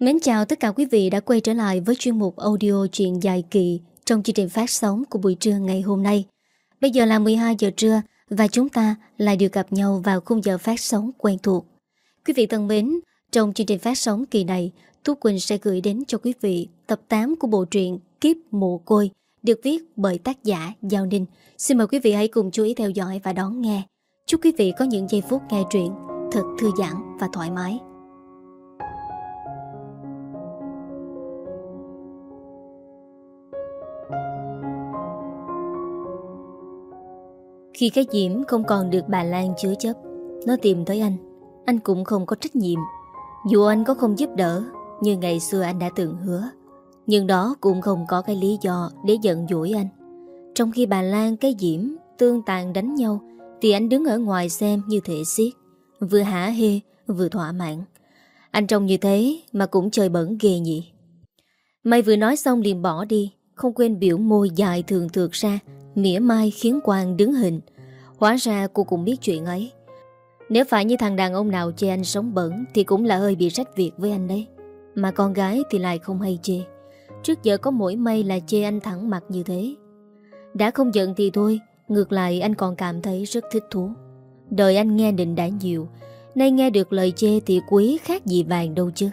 Mến chào tất cả quý vị đã quay trở lại với chuyên mục audio truyện dài kỳ trong chương trình phát sóng của buổi trưa ngày hôm nay. Bây giờ là 12 giờ trưa và chúng ta lại được gặp nhau vào khung giờ phát sóng quen thuộc. Quý vị thân mến, trong chương trình phát sóng kỳ này, Tú Quỳnh sẽ gửi đến cho quý vị tập 8 của bộ truyện Kiếp Mộ Côi được viết bởi tác giả Giao Ninh. Xin mời quý vị hãy cùng chú ý theo dõi và đón nghe. Chúc quý vị có những giây phút nghe truyện thật thư giãn và thoải mái. Khi cái Diễm không còn được bà Lan chứa chấp, Nó tìm tới anh. Anh cũng không có trách nhiệm. Dù anh có không giúp đỡ, Như ngày xưa anh đã từng hứa, Nhưng đó cũng không có cái lý do Để giận dỗi anh. Trong khi bà Lan cái Diễm Tương tàn đánh nhau, Thì anh đứng ở ngoài xem như thể xiết, Vừa hả hê, vừa thỏa mãn. Anh trông như thế mà cũng chơi bẩn ghê nhỉ. Mày vừa nói xong liền bỏ đi, Không quên biểu môi dài thường thượt ra Mỉa mai khiến Quang đứng hình. Hóa ra cô cũng biết chuyện ấy. Nếu phải như thằng đàn ông nào chê anh sống bẩn Thì cũng là hơi bị rách việc với anh đấy. Mà con gái thì lại không hay chê. Trước giờ có mỗi may là chê anh thẳng mặt như thế. Đã không giận thì thôi, Ngược lại anh còn cảm thấy rất thích thú. Đời anh nghe định đã nhiều, Nay nghe được lời chê thì quý khác gì vàng đâu chứ.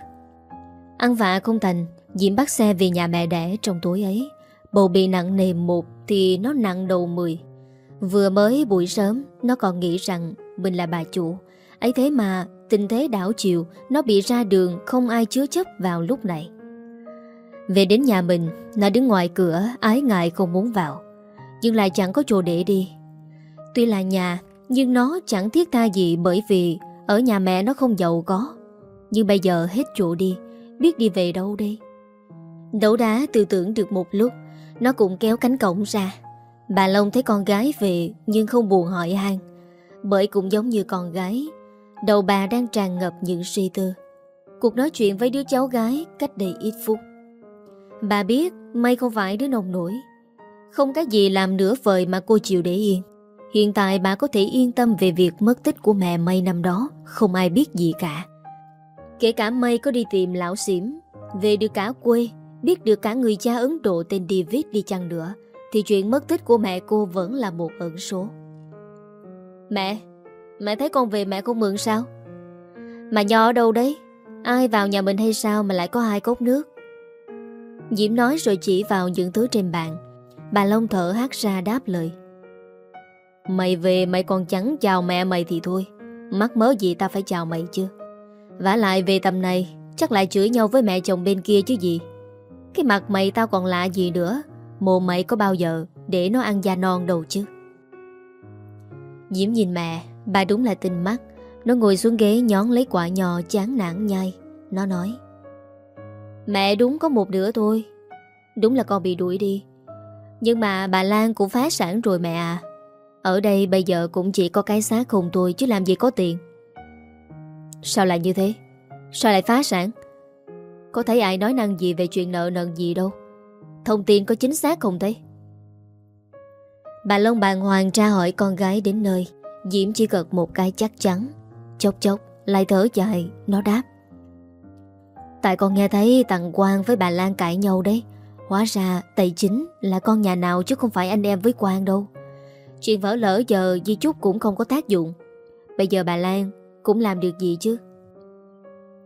Ăn vạ không thành Diễm bắt xe về nhà mẹ đẻ trong tối ấy. Bầu bị nặng nề một thì nó nặng đầu mười. Vừa mới buổi sớm, Nó còn nghĩ rằng mình là bà chủ. Ấy thế mà, tình thế đảo chiều, Nó bị ra đường, không ai chứa chấp vào lúc này. Về đến nhà mình, Nó đứng ngoài cửa, ái ngại không muốn vào. Nhưng lại chẳng có chỗ để đi. Tuy là nhà, Nhưng nó chẳng thiết tha gì bởi vì Ở nhà mẹ nó không giàu có. Nhưng bây giờ hết chỗ đi, Biết đi về đâu đây? Đấu đá tư tưởng được một lúc nó cũng kéo cánh cổng ra. Bà Long thấy con gái về, Nhưng không buồn hỏi han. Bởi cũng giống như con gái, Đầu bà đang tràn ngập những suy tư. Cuộc nói chuyện với đứa cháu gái Cách đây ít phút. Bà biết May không phải đứa nông nổi. Không cái gì làm nửa vời mà cô chịu để yên. Hiện tại bà có thể yên tâm Về việc mất tích của mẹ May năm đó, Không ai biết gì cả. Kể cả May có đi tìm lão xỉm Về được cả quê Biết được cả người cha Ấn Độ tên David đi chăng nữa, Thì chuyện mất tích của mẹ cô vẫn là một ẩn số. Mẹ Mẹ thấy con về mẹ không mượn sao? Mà nho ở đâu đấy? Ai vào nhà mình hay sao mà lại có hai cốc nước? Diễm nói rồi chỉ vào những thứ trên bàn. Bà Long thở hát ra đáp lời. Mày về mày còn chẳng chào mẹ mày thì thôi. Mắc mớ gì ta phải chào mày chứ? Vả lại về tầm này, Chắc lại chửi nhau với mẹ chồng bên kia chứ gì? Cái mặt mày tao còn lạ gì nữa? Mồm mày có bao giờ Để nó ăn da non đâu chứ? Diễm nhìn mẹ, Bà đúng là tinh mắt. Nó ngồi xuống ghế nhón lấy quả nhò chán nản nhai. Nó nói, Mẹ đúng có một đứa thôi. Đúng là con bị đuổi đi. Nhưng mà bà Lan cũng phá sản rồi mẹ à. Ở đây bây giờ cũng chỉ có cái xác không tôi Chứ làm gì có tiền. Sao lại như thế? Sao lại phá sản? Có thấy ai nói năng gì về chuyện nợ nần gì đâu. Thông tin có chính xác không thế? Bà Long bàng hoàng tra hỏi con gái đến nơi. Diễm chỉ gật một cái chắc chắn. Chốc chốc, lại thở dài, Nó đáp. Tại con nghe thấy Tặng Quang với bà Lan cãi nhau đấy. Hóa ra tài chính là con nhà nào chứ không phải anh em với Quang đâu. Chuyện vỡ lỡ giờ Di Trúc cũng không có tác dụng. Bây giờ bà Lan cũng làm được gì chứ?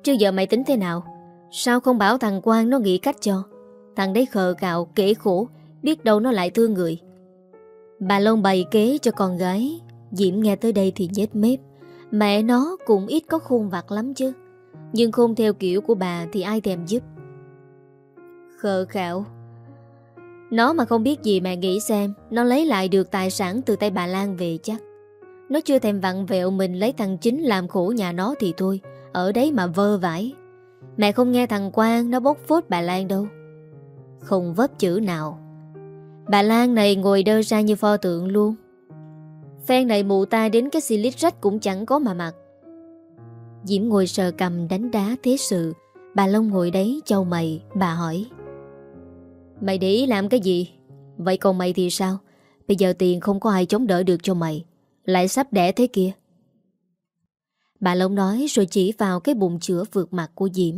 Trước giờ mày tính thế nào? Sao không bảo thằng Quang nó nghĩ cách cho? Thằng đấy khờ gạo kể khổ, Biết đâu nó lại thương người. Bà Long bày kế cho con gái. Diễm nghe tới đây thì nhét mép. Mẹ nó cũng ít có khôn vặt lắm chứ. Nhưng không theo kiểu của bà Thì ai thèm giúp? Khờ khạo. Nó mà không biết gì mẹ nghĩ xem, Nó lấy lại được tài sản từ tay bà Lan về chắc. Nó chưa thèm vặn vẹo mình lấy thằng chính làm khổ nhà nó thì thôi, Ở đấy mà vơ vải Mẹ không nghe thằng Quang, nó bốc phốt bà Lan đâu. Không vấp chữ nào. Bà Lan này ngồi đơ ra như pho tượng luôn. Phen này mụ ta đến cái xì lít rách cũng chẳng có mà mặc. Diễm ngồi sờ cầm đánh đá thế sự, Bà Long ngồi đấy châu mày, Bà hỏi. Mày để ý làm cái gì? Vậy còn mày thì sao? Bây giờ tiền không có ai chống đỡ được cho mày. Lại sắp đẻ thế kia. Bà Long nói rồi chỉ vào cái bụng chữa vượt mặt của Diễm.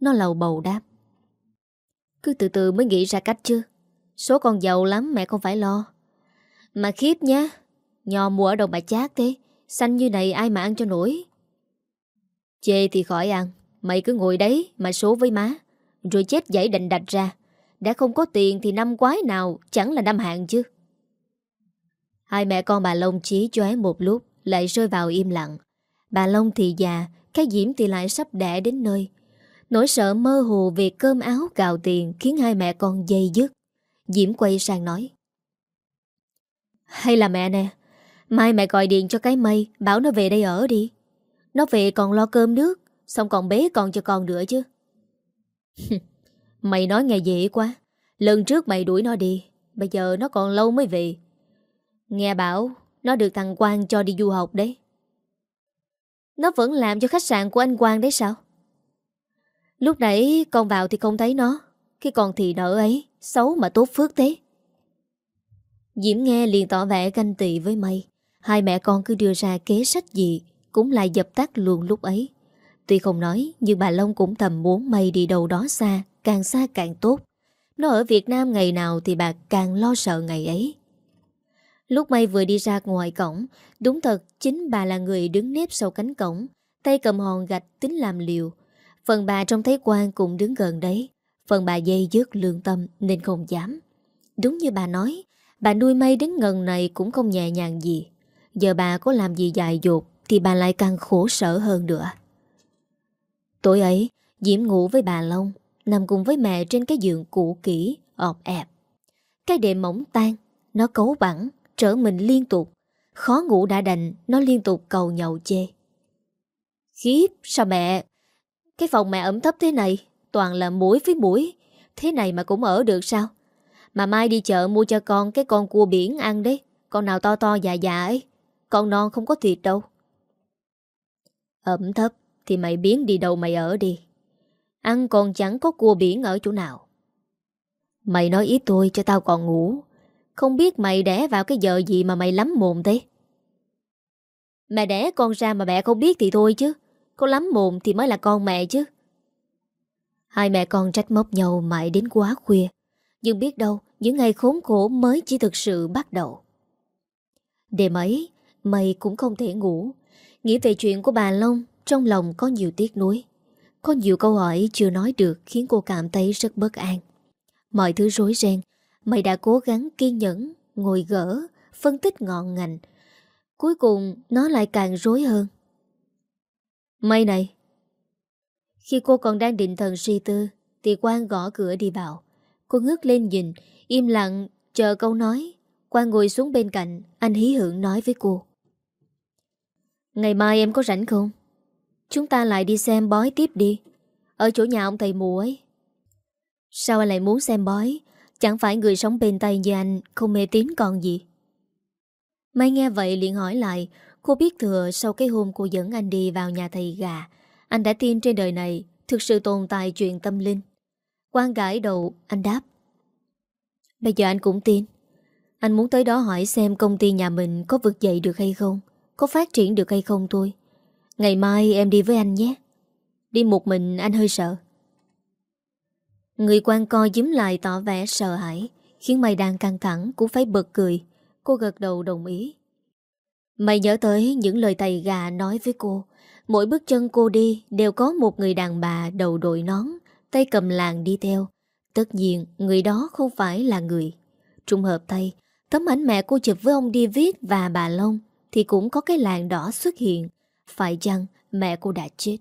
Nó lầu bầu đáp. Cứ từ từ mới nghĩ ra cách chứ. Số con giàu lắm mẹ không phải lo. Mà khiếp nhá. Nho mua ở đâu mà chát thế. Xanh như này ai mà ăn cho nổi. Chê thì khỏi ăn. Mày cứ ngồi đấy mà số với má. Rồi chết dãy định đạch ra. Đã không có tiền thì năm quái nào Chẳng là năm hạng chứ. Hai mẹ con bà Long trí chóe một lúc, Lại rơi vào im lặng. Bà Long thì già, Cái Diễm thì lại sắp đẻ đến nơi. Nỗi sợ mơ hồ về cơm áo gạo tiền Khiến hai mẹ con dây dứt. Diễm quay sang nói, Hay là mẹ nè, Mai mẹ gọi điện cho cái mây, Bảo nó về đây ở đi. Nó về còn lo cơm nước, Xong còn bế con cho con nữa chứ. Mày nói nghe dễ quá, Lần trước mày đuổi nó đi, Bây giờ nó còn lâu mới về. Nghe bảo Nó được thằng Quang cho đi du học đấy. Nó vẫn làm cho khách sạn của anh Quang đấy sao? Lúc nãy con vào thì không thấy nó. Khi còn thì nợ ấy, Xấu mà tốt phước thế. Diễm nghe liền tỏ vẻ ganh tị với mây Hai mẹ con cứ đưa ra kế sách gì Cũng lại dập tắt luôn lúc ấy. Tuy không nói, Nhưng bà Long cũng thầm muốn mây đi đâu đó xa, Càng xa càng tốt. Nó ở Việt Nam ngày nào thì bà càng lo sợ ngày ấy. Lúc mây vừa đi ra ngoài cổng, Đúng thật, chính bà là người đứng nếp sau cánh cổng, Tay cầm hòn gạch tính làm liều. Phần bà trông thấy quan cũng đứng gần đấy, Phần bà dây dứt lương tâm Nên không dám. Đúng như bà nói, Bà nuôi mây đến ngần này cũng không nhẹ nhàng gì. Giờ bà có làm gì dài dột Thì bà lại càng khổ sở hơn nữa. Tối ấy, Diễm ngủ với bà Long, Nằm cùng với mẹ trên cái giường cũ kỹ, ọp ẹp. Cái đệm mỏng tan, Nó cấu bẳng Trở mình liên tục. Khó ngủ đã đành, Nó liên tục cầu nhậu chê. Khiếp, sao mẹ? Cái phòng mẹ ẩm thấp thế này, Toàn là mũi với mũi Thế này mà cũng ở được sao? Mà mai đi chợ mua cho con cái con cua biển ăn đấy. Con nào to to già già ấy, Con non không có thịt đâu. Ẩm thấp Thì mày biến đi đâu mày ở đi. Ăn còn chẳng có cua biển ở chỗ nào. Mày nói ý tôi cho tao còn ngủ. Không biết mày đẻ vào cái giờ gì mà mày lắm mồm thế? Mẹ đẻ con ra mà mẹ không biết thì thôi chứ. Có lắm mồm thì mới là con mẹ chứ. Hai mẹ con trách móc nhau mãi đến quá khuya. Nhưng biết đâu, Những ngày khốn khổ mới chỉ thực sự bắt đầu. Đêm ấy, Mày cũng không thể ngủ. Nghĩ về chuyện của bà Long, Trong lòng có nhiều tiếc nuối. Có nhiều câu hỏi chưa nói được Khiến cô cảm thấy rất bất an. Mọi thứ rối ren Mày đã cố gắng kiên nhẫn, Ngồi gỡ, Phân tích ngọn ngành. Cuối cùng, nó lại càng rối hơn. Mày này. Khi cô còn đang định thần suy tư, Thì Quang gõ cửa đi vào. Cô ngước lên nhìn, Im lặng, chờ câu nói. Quang ngồi xuống bên cạnh, Anh hí hưởng nói với cô. Ngày mai em có rảnh không? Chúng ta lại đi xem bói tiếp đi. Ở chỗ nhà ông thầy mù ấy. Sao anh lại muốn xem bói? Chẳng phải người sống bên tay như anh Không mê tín còn gì. Mai nghe vậy liền hỏi lại, Cô biết thừa sau cái hôm cô dẫn anh đi vào nhà thầy gà, anh đã tin trên đời này Thực sự tồn tại chuyện tâm linh? Quan gãi đầu, anh đáp, Bây giờ anh cũng tin. Anh muốn tới đó hỏi xem công ty nhà mình Có vực dậy được hay không, Có phát triển được hay không thôi. Ngày mai em đi với anh nhé. Đi một mình anh hơi sợ. Người quan co dím lại tỏ vẻ sợ hãi Khiến mày đang căng thẳng Cũng phải bật cười Cô gật đầu đồng ý Mày nhớ tới những lời thầy gà nói với cô Mỗi bước chân cô đi đều có một người đàn bà đầu đội nón, tay cầm làng đi theo. Tất nhiên, người đó không phải là người. Trung hợp tay, tấm ảnh mẹ cô chụp với ông David và bà Long thì cũng có cái làng đỏ xuất hiện. Phải chăng mẹ cô đã chết?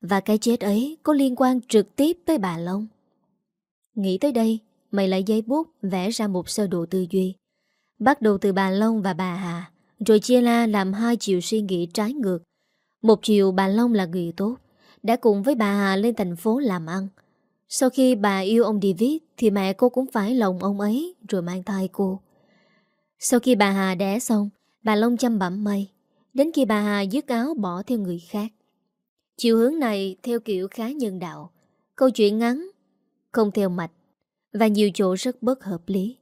Và cái chết ấy có liên quan trực tiếp tới bà Long. Nghĩ tới đây, mày lại giấy bút vẽ ra một sơ đồ tư duy. Bắt đầu từ bà Long và bà Hà, rồi chia la làm hai chiều suy nghĩ trái ngược. Một chiều bà Long là người tốt Đã cùng với bà Hà lên thành phố làm ăn. Sau khi bà yêu ông David Thì mẹ cô cũng phải lòng ông ấy Rồi mang thai cô. Sau khi bà Hà đẻ xong Bà Long chăm bẩm mây. Đến khi bà Hà dứt áo bỏ theo người khác. Chiều hướng này theo kiểu khá nhân đạo. Câu chuyện ngắn không theo mạch Và nhiều chỗ rất bất hợp lý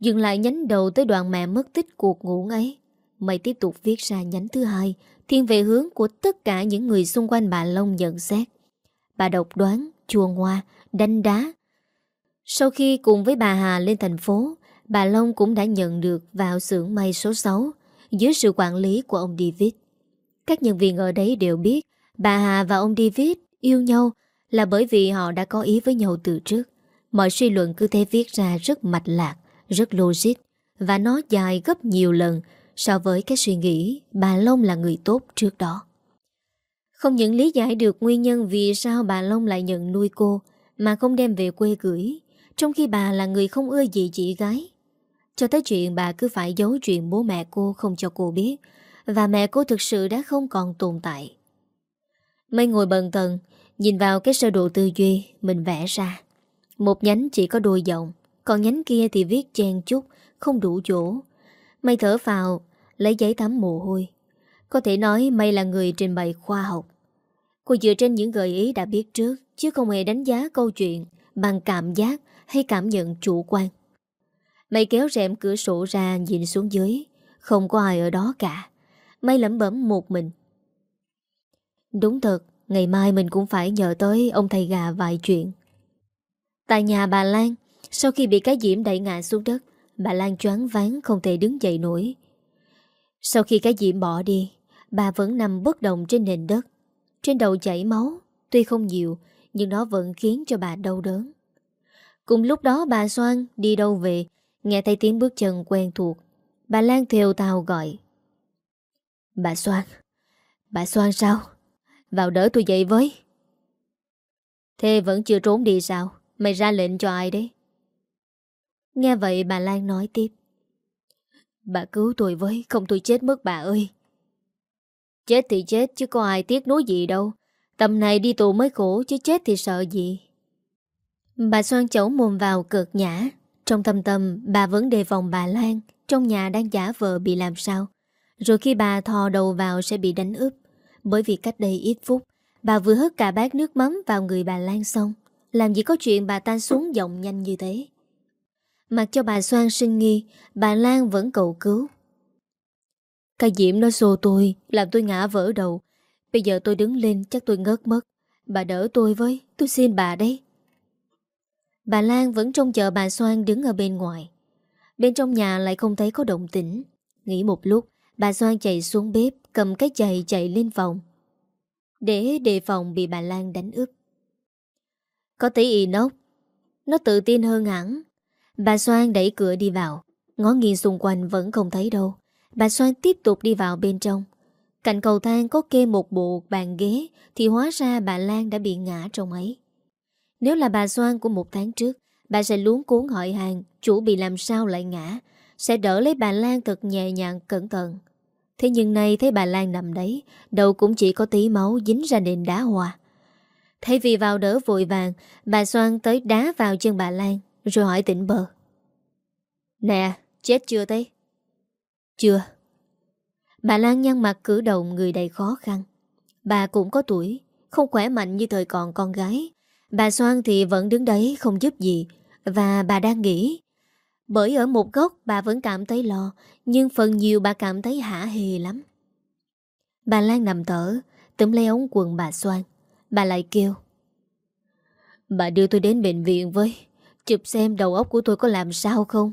Dừng lại nhánh đầu tới đoạn mẹ mất tích cuộc ngủ ấy Mày tiếp tục viết ra nhánh thứ hai Thiên về hướng của tất cả những người xung quanh bà Long nhận xét Bà độc đoán, chua ngoa, đánh đá. Sau khi cùng với bà Hà lên thành phố, bà Long cũng đã nhận được vào xưởng may số 6 dưới sự quản lý của ông David. Các nhân viên ở đấy đều biết bà Hà và ông David yêu nhau là bởi vì họ đã có ý với nhau từ trước. Mọi suy luận cứ thế viết ra rất mạch lạc, rất logic và nó dài gấp nhiều lần so với cái suy nghĩ bà Long là người tốt trước đó. Không những lý giải được nguyên nhân vì sao bà Long lại nhận nuôi cô mà không đem về quê gửi, trong khi bà là người không ưa gì chị gái. Cho tới chuyện bà cứ phải giấu chuyện bố mẹ cô không cho cô biết và mẹ cô thực sự đã không còn tồn tại. Mấy ngồi bần thần nhìn vào cái sơ đồ tư duy mình vẽ ra. Một nhánh chỉ có đôi dòng, còn nhánh kia thì viết chen chút, không đủ chỗ. mây thở vào, lấy giấy tắm mồ hôi. Có thể nói mây là người trình bày khoa học. Cô dựa trên những gợi ý đã biết trước, chứ không hề đánh giá câu chuyện bằng cảm giác hay cảm nhận chủ quan. mây kéo rèm cửa sổ ra nhìn xuống dưới, không có ai ở đó cả. mây lẩm bẩm một mình. Đúng thật, ngày mai mình cũng phải nhờ tới ông thầy gà vài chuyện. Tại nhà bà Lan, sau khi bị cái diễm đẩy ngã xuống đất, bà Lan choáng ván không thể đứng dậy nổi. Sau khi cái diễm bỏ đi, bà vẫn nằm bất động trên nền đất. Trên đầu chảy máu, tuy không nhiều, nhưng nó vẫn khiến cho bà đau đớn. Cùng lúc đó bà Soan đi đâu về, nghe thấy tiếng bước chân quen thuộc. Bà Lan theo tàu gọi. Bà Soan, bà Soan sao? Vào đỡ tôi dậy với. Thế vẫn chưa trốn đi sao? Mày ra lệnh cho ai đấy? Nghe vậy bà Lan nói tiếp. Bà cứu tôi với, không tôi chết mất bà ơi. Chết thì chết chứ có ai tiếc nuối gì đâu. Tầm này đi tù mới khổ chứ chết thì sợ gì. Bà xoan chấu mồm vào cực nhã. Trong tâm tâm, bà vẫn đề phòng bà Lan trong nhà đang giả vờ bị làm sao. Rồi khi bà thò đầu vào sẽ bị đánh úp. Bởi vì cách đây ít phút, bà vừa hất cả bát nước mắm vào người bà Lan xong. Làm gì có chuyện bà ta xuống giọng nhanh như thế. Mặc cho bà Soan sinh nghi, bà Lan vẫn cầu cứu. Cái diễm nó xô tôi, làm tôi ngã vỡ đầu. Bây giờ tôi đứng lên chắc tôi ngớt mất. Bà đỡ tôi với, tôi xin bà đấy. Bà Lan vẫn trông chờ bà Soan đứng ở bên ngoài. Bên trong nhà lại không thấy có động tĩnh. Nghĩ một lúc, bà Soan chạy xuống bếp, cầm cái chày chạy lên phòng. Để đề phòng bị bà Lan đánh úp. Có tí inox, nó tự tin hơn hẳn. Bà Soan đẩy cửa đi vào, ngó nghiêng xung quanh vẫn không thấy đâu. Bà Soan tiếp tục đi vào bên trong. Cạnh cầu thang có kê một bộ bàn ghế thì hóa ra bà Lan đã bị ngã trong ấy. Nếu là bà Soan của một tháng trước, bà sẽ luống cuốn hỏi hàng chủ bị làm sao lại ngã, sẽ đỡ lấy bà Lan thật nhẹ nhàng cẩn thận. Thế nhưng nay thấy bà Lan nằm đấy, đầu cũng chỉ có tí máu dính ra nền đá hoa. Thay vì vào đỡ vội vàng, bà Soan tới đá vào chân bà Lan, rồi hỏi tỉnh bờ. Nè, chết chưa thế? Chưa. Bà Lan nhăn mặt cử động người đầy khó khăn. Bà cũng có tuổi, không khỏe mạnh như thời còn con gái. Bà Soan thì vẫn đứng đấy không giúp gì, và bà đang nghĩ. Bởi ở một góc bà vẫn cảm thấy lo, nhưng phần nhiều bà cảm thấy hả hề lắm. Bà Lan nằm thở, Tấm lấy ống quần bà xoan Bà lại kêu. Bà đưa tôi đến bệnh viện với, chụp xem đầu óc của tôi có làm sao không.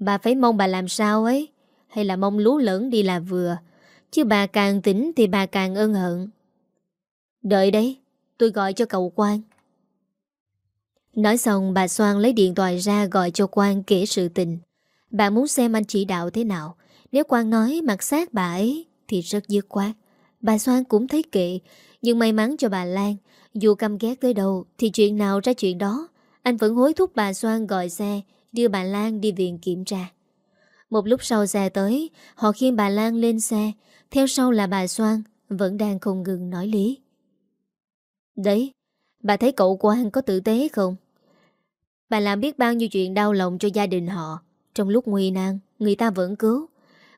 Bà phải mong bà làm sao ấy Hay là mong lú lẫn đi là vừa Chứ bà càng tỉnh thì bà càng ân hận Đợi đấy Tôi gọi cho cậu Quang Nói xong bà Soan lấy điện thoại ra gọi cho Quang kể sự tình Bà muốn xem anh chỉ đạo thế nào Nếu Quang nói mặt sát bà ấy Thì rất dứt quát Bà Soan cũng thấy kệ Nhưng may mắn cho bà Lan Dù căm ghét tới đâu Thì chuyện nào ra chuyện đó Anh vẫn hối thúc bà Soan gọi xe đưa bà Lan đi viện kiểm tra. Một lúc sau xe tới, họ khiêng bà Lan lên xe, theo sau là bà Soan, vẫn đang không ngừng nói lý. Đấy, bà thấy cậu Quang có tử tế không? Bà làm biết bao nhiêu chuyện đau lòng cho gia đình họ. Trong lúc nguy nan, người ta vẫn cứu.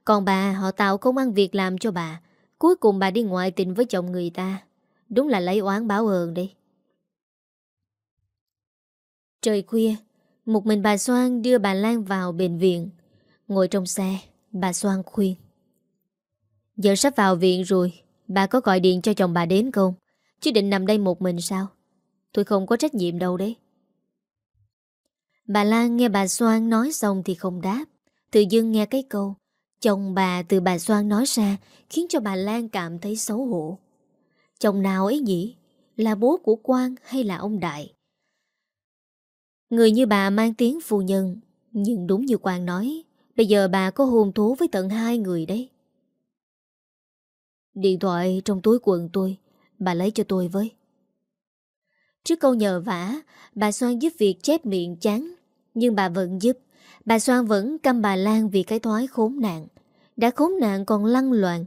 Còn bà, họ tạo công ăn việc làm cho bà. Cuối cùng bà đi ngoại tình với chồng người ta. Đúng là lấy oán báo ơn đi. Trời khuya, một mình bà Soan đưa bà Lan vào bệnh viện Ngồi trong xe Bà Soan khuyên Giờ sắp vào viện rồi Bà có gọi điện cho chồng bà đến không Chứ định nằm đây một mình sao Tôi không có trách nhiệm đâu đấy Bà Lan nghe bà Soan nói xong thì không đáp. Tự dưng nghe cái câu, Chồng bà từ bà Soan nói ra, Khiến cho bà Lan cảm thấy xấu hổ. Chồng nào ấy nhỉ? Là bố của Quang hay là ông Đại? Người như bà mang tiếng phu nhân, Nhưng đúng như Quang nói, Bây giờ bà có hôn thú với tận hai người đấy. Điện thoại trong túi quần tôi, Bà lấy cho tôi với. Trước câu nhờ vả, Bà Soan giúp việc chép miệng chán nhưng bà vẫn giúp. Bà Soan vẫn căm bà Lan vì cái thói khốn nạn. Đã khốn nạn còn lăn loạn.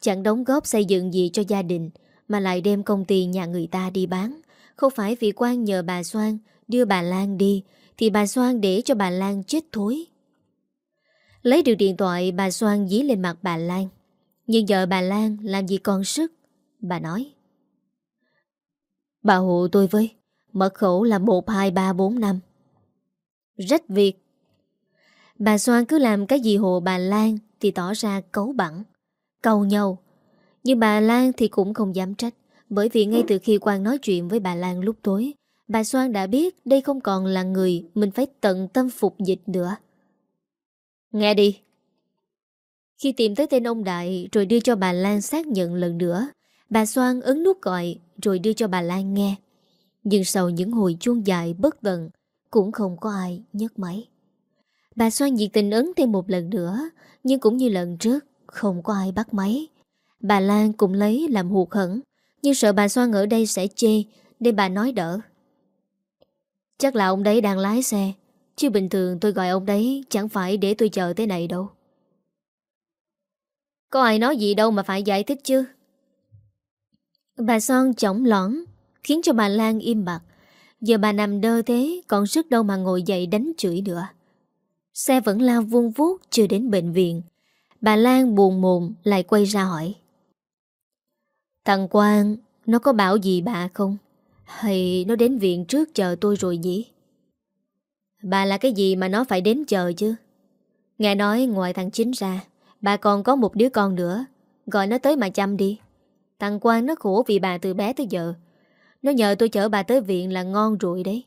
Chẳng đóng góp xây dựng gì cho gia đình, Mà lại đem công ty nhà người ta đi bán. Không phải vì quan nhờ bà Soan Đưa bà Lan đi, Thì bà Soan để cho bà Lan chết thối. Lấy được điện thoại, Bà Soan dí lên mặt bà Lan. Nhưng giờ bà Lan làm gì còn sức? Bà nói. Bà hộ tôi với. Mật khẩu là 12345 Rách việc. Bà Soan cứ làm cái gì hồ bà Lan Thì tỏ ra cấu bẳng Cầu nhau. Nhưng bà Lan thì cũng không dám trách, Bởi vì ngay từ khi Quang nói chuyện với bà Lan lúc tối, Bà Soan đã biết Đây không còn là người Mình phải tận tâm phục dịch nữa. Nghe đi. Khi tìm tới tên ông Đại Rồi đưa cho bà Lan xác nhận lần nữa, Bà Soan ấn nút gọi Rồi đưa cho bà Lan nghe. Nhưng sau những hồi chuông dài bất tận cũng không có ai nhấc máy. Bà xoan nhiệt tình ấn thêm một lần nữa, Nhưng cũng như lần trước, Không có ai bắt máy. Bà Lan cũng lấy làm hụt hẳn Nhưng sợ bà xoan ở đây sẽ chê, Nên bà nói đỡ. Chắc là ông đấy đang lái xe, Chứ bình thường tôi gọi ông đấy Chẳng phải để tôi chờ thế này đâu. Có ai nói gì đâu mà phải giải thích chứ? Bà Son chỏng lõn Khiến cho bà Lan im bặt. Giờ bà nằm đơ thế, Còn sức đâu mà ngồi dậy đánh chửi nữa. Xe vẫn lao vuông vuốt, Chưa đến bệnh viện. Bà Lan buồn mồm, lại quay ra hỏi. Thằng Quang, Nó có bảo gì bà không? Hay nó đến viện trước chờ tôi rồi nhỉ? Bà là cái gì mà nó phải đến chờ chứ? Nghe nói ngoài thằng Chính ra, Bà còn có một đứa con nữa. Gọi nó tới mà chăm đi. Thằng Quang nó khổ vì bà từ bé tới giờ nó nhờ tôi chở bà tới viện là ngon rồi đấy.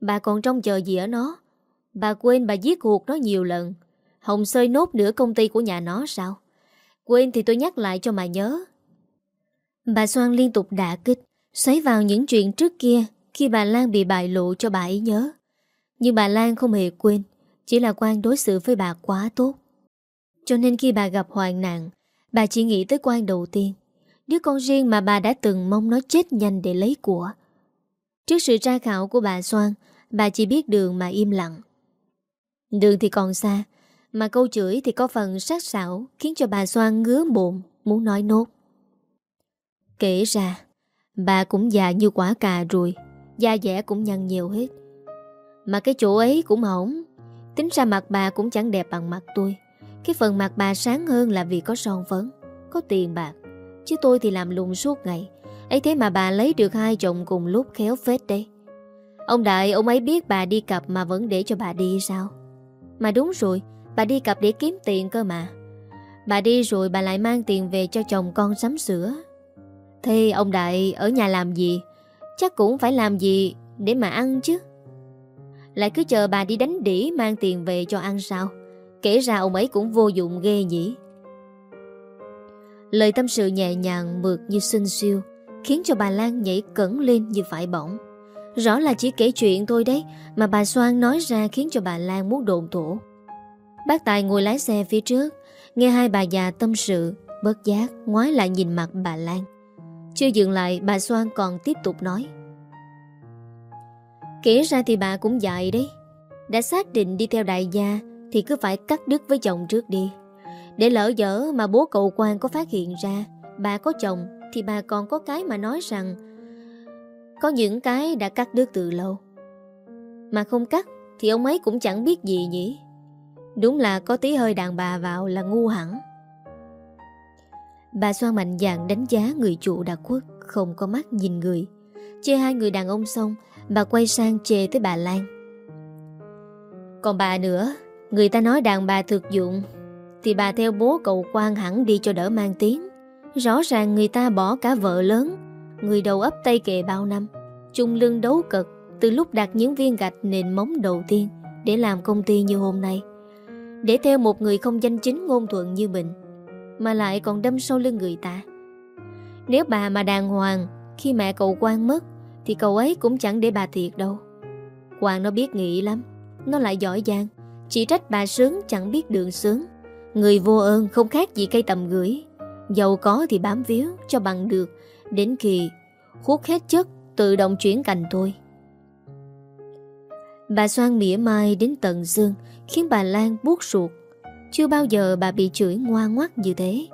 Bà còn trông chờ gì ở nó? Bà quên bà giết cuộc nó nhiều lần. Hồng sơi nốt nửa công ty của nhà nó sao? Quên thì tôi nhắc lại cho mà nhớ. Bà Soan liên tục đả kích, Xoáy vào những chuyện trước kia Khi bà Lan bị bại lộ cho bà ấy nhớ. Nhưng bà Lan không hề quên, Chỉ là quan đối xử với bà quá tốt. Cho nên khi bà gặp hoàn nạn, Bà chỉ nghĩ tới quan đầu tiên. Đứa con riêng mà bà đã từng mong nó chết nhanh để lấy của. Trước sự tra khảo của bà Soan, Bà chỉ biết đường mà im lặng. Đường thì còn xa, Mà câu chửi thì có phần sát sảo Khiến cho bà Soan ngứa bụng Muốn nói nốt. Kể ra, Bà cũng già như quả cà rồi, Da dẻ cũng nhăn nhiều hết. Mà cái chỗ ấy cũng hỏng Tính ra mặt bà cũng chẳng đẹp bằng mặt tôi. Cái phần mặt bà sáng hơn là vì có son phấn, Có tiền bạc. Chứ tôi thì làm lùng suốt ngày. Ấy thế mà bà lấy được hai chồng cùng lúc khéo phết đấy. Ông Đại, ông ấy biết bà đi cặp mà vẫn để cho bà đi sao? Mà đúng rồi, Bà đi cặp để kiếm tiền cơ mà. Bà đi rồi bà lại mang tiền về cho chồng con sắm sữa Thế ông Đại, ở nhà làm gì? Chắc cũng phải làm gì Để mà ăn chứ. Lại cứ chờ bà đi đánh đỉ Mang tiền về cho ăn sao? Kể ra ông ấy cũng vô dụng ghê nhỉ. Lời tâm sự nhẹ nhàng, mượt như xinh siêu, Khiến cho bà Lan nhảy cẩn lên như phải bỏng. Rõ là chỉ kể chuyện thôi đấy, Mà bà Soan nói ra khiến cho bà Lan muốn đồn thổ. Bác Tài ngồi lái xe phía trước, Nghe hai bà già tâm sự bớt giác ngoái lại nhìn mặt bà Lan. Chưa dừng lại, bà Soan còn tiếp tục nói. Kể ra thì bà cũng dạy đấy, Đã xác định đi theo đại gia Thì cứ phải cắt đứt với chồng trước đi để lỡ dở mà bố cậu quan có phát hiện ra, Bà có chồng Thì bà còn có cái mà nói rằng, Có những cái đã cắt đứt từ lâu. Mà không cắt Thì ông ấy cũng chẳng biết gì nhỉ. Đúng là có tí hơi đàn bà vào là ngu hẳn. Bà xoan mạnh dạn đánh giá người chủ đã khuất, Không có mắt nhìn người. Chê hai người đàn ông xong, Bà quay sang chê tới bà Lan. Còn bà nữa, Người ta nói đàn bà thực dụng thì bà theo bố cậu quan hẳn đi cho đỡ mang tiếng Rõ ràng người ta bỏ cả vợ lớn Người đầu ấp tay kề bao năm chung lưng đấu cực từ lúc đặt những viên gạch nền móng đầu tiên để làm công ty như hôm nay. Để theo một người không danh chính ngôn thuận như mình, mà lại còn đâm sâu lưng người ta. Nếu bà mà đàng hoàng, khi mẹ cậu Quang mất, thì cậu ấy cũng chẳng để bà thiệt đâu. Quang nó biết nghĩ lắm, nó lại giỏi giang, chỉ trách bà sướng chẳng biết đường sướng. Người vô ơn không khác gì cây tầm gửi, giàu có thì bám víu cho bằng được, đến khi hút hết chất tự động chuyển cành thôi. Bà xoan mỉa mai đến tận xương Khiến bà Lan buốt ruột. Chưa bao giờ bà bị chửi ngoan ngoắt như thế.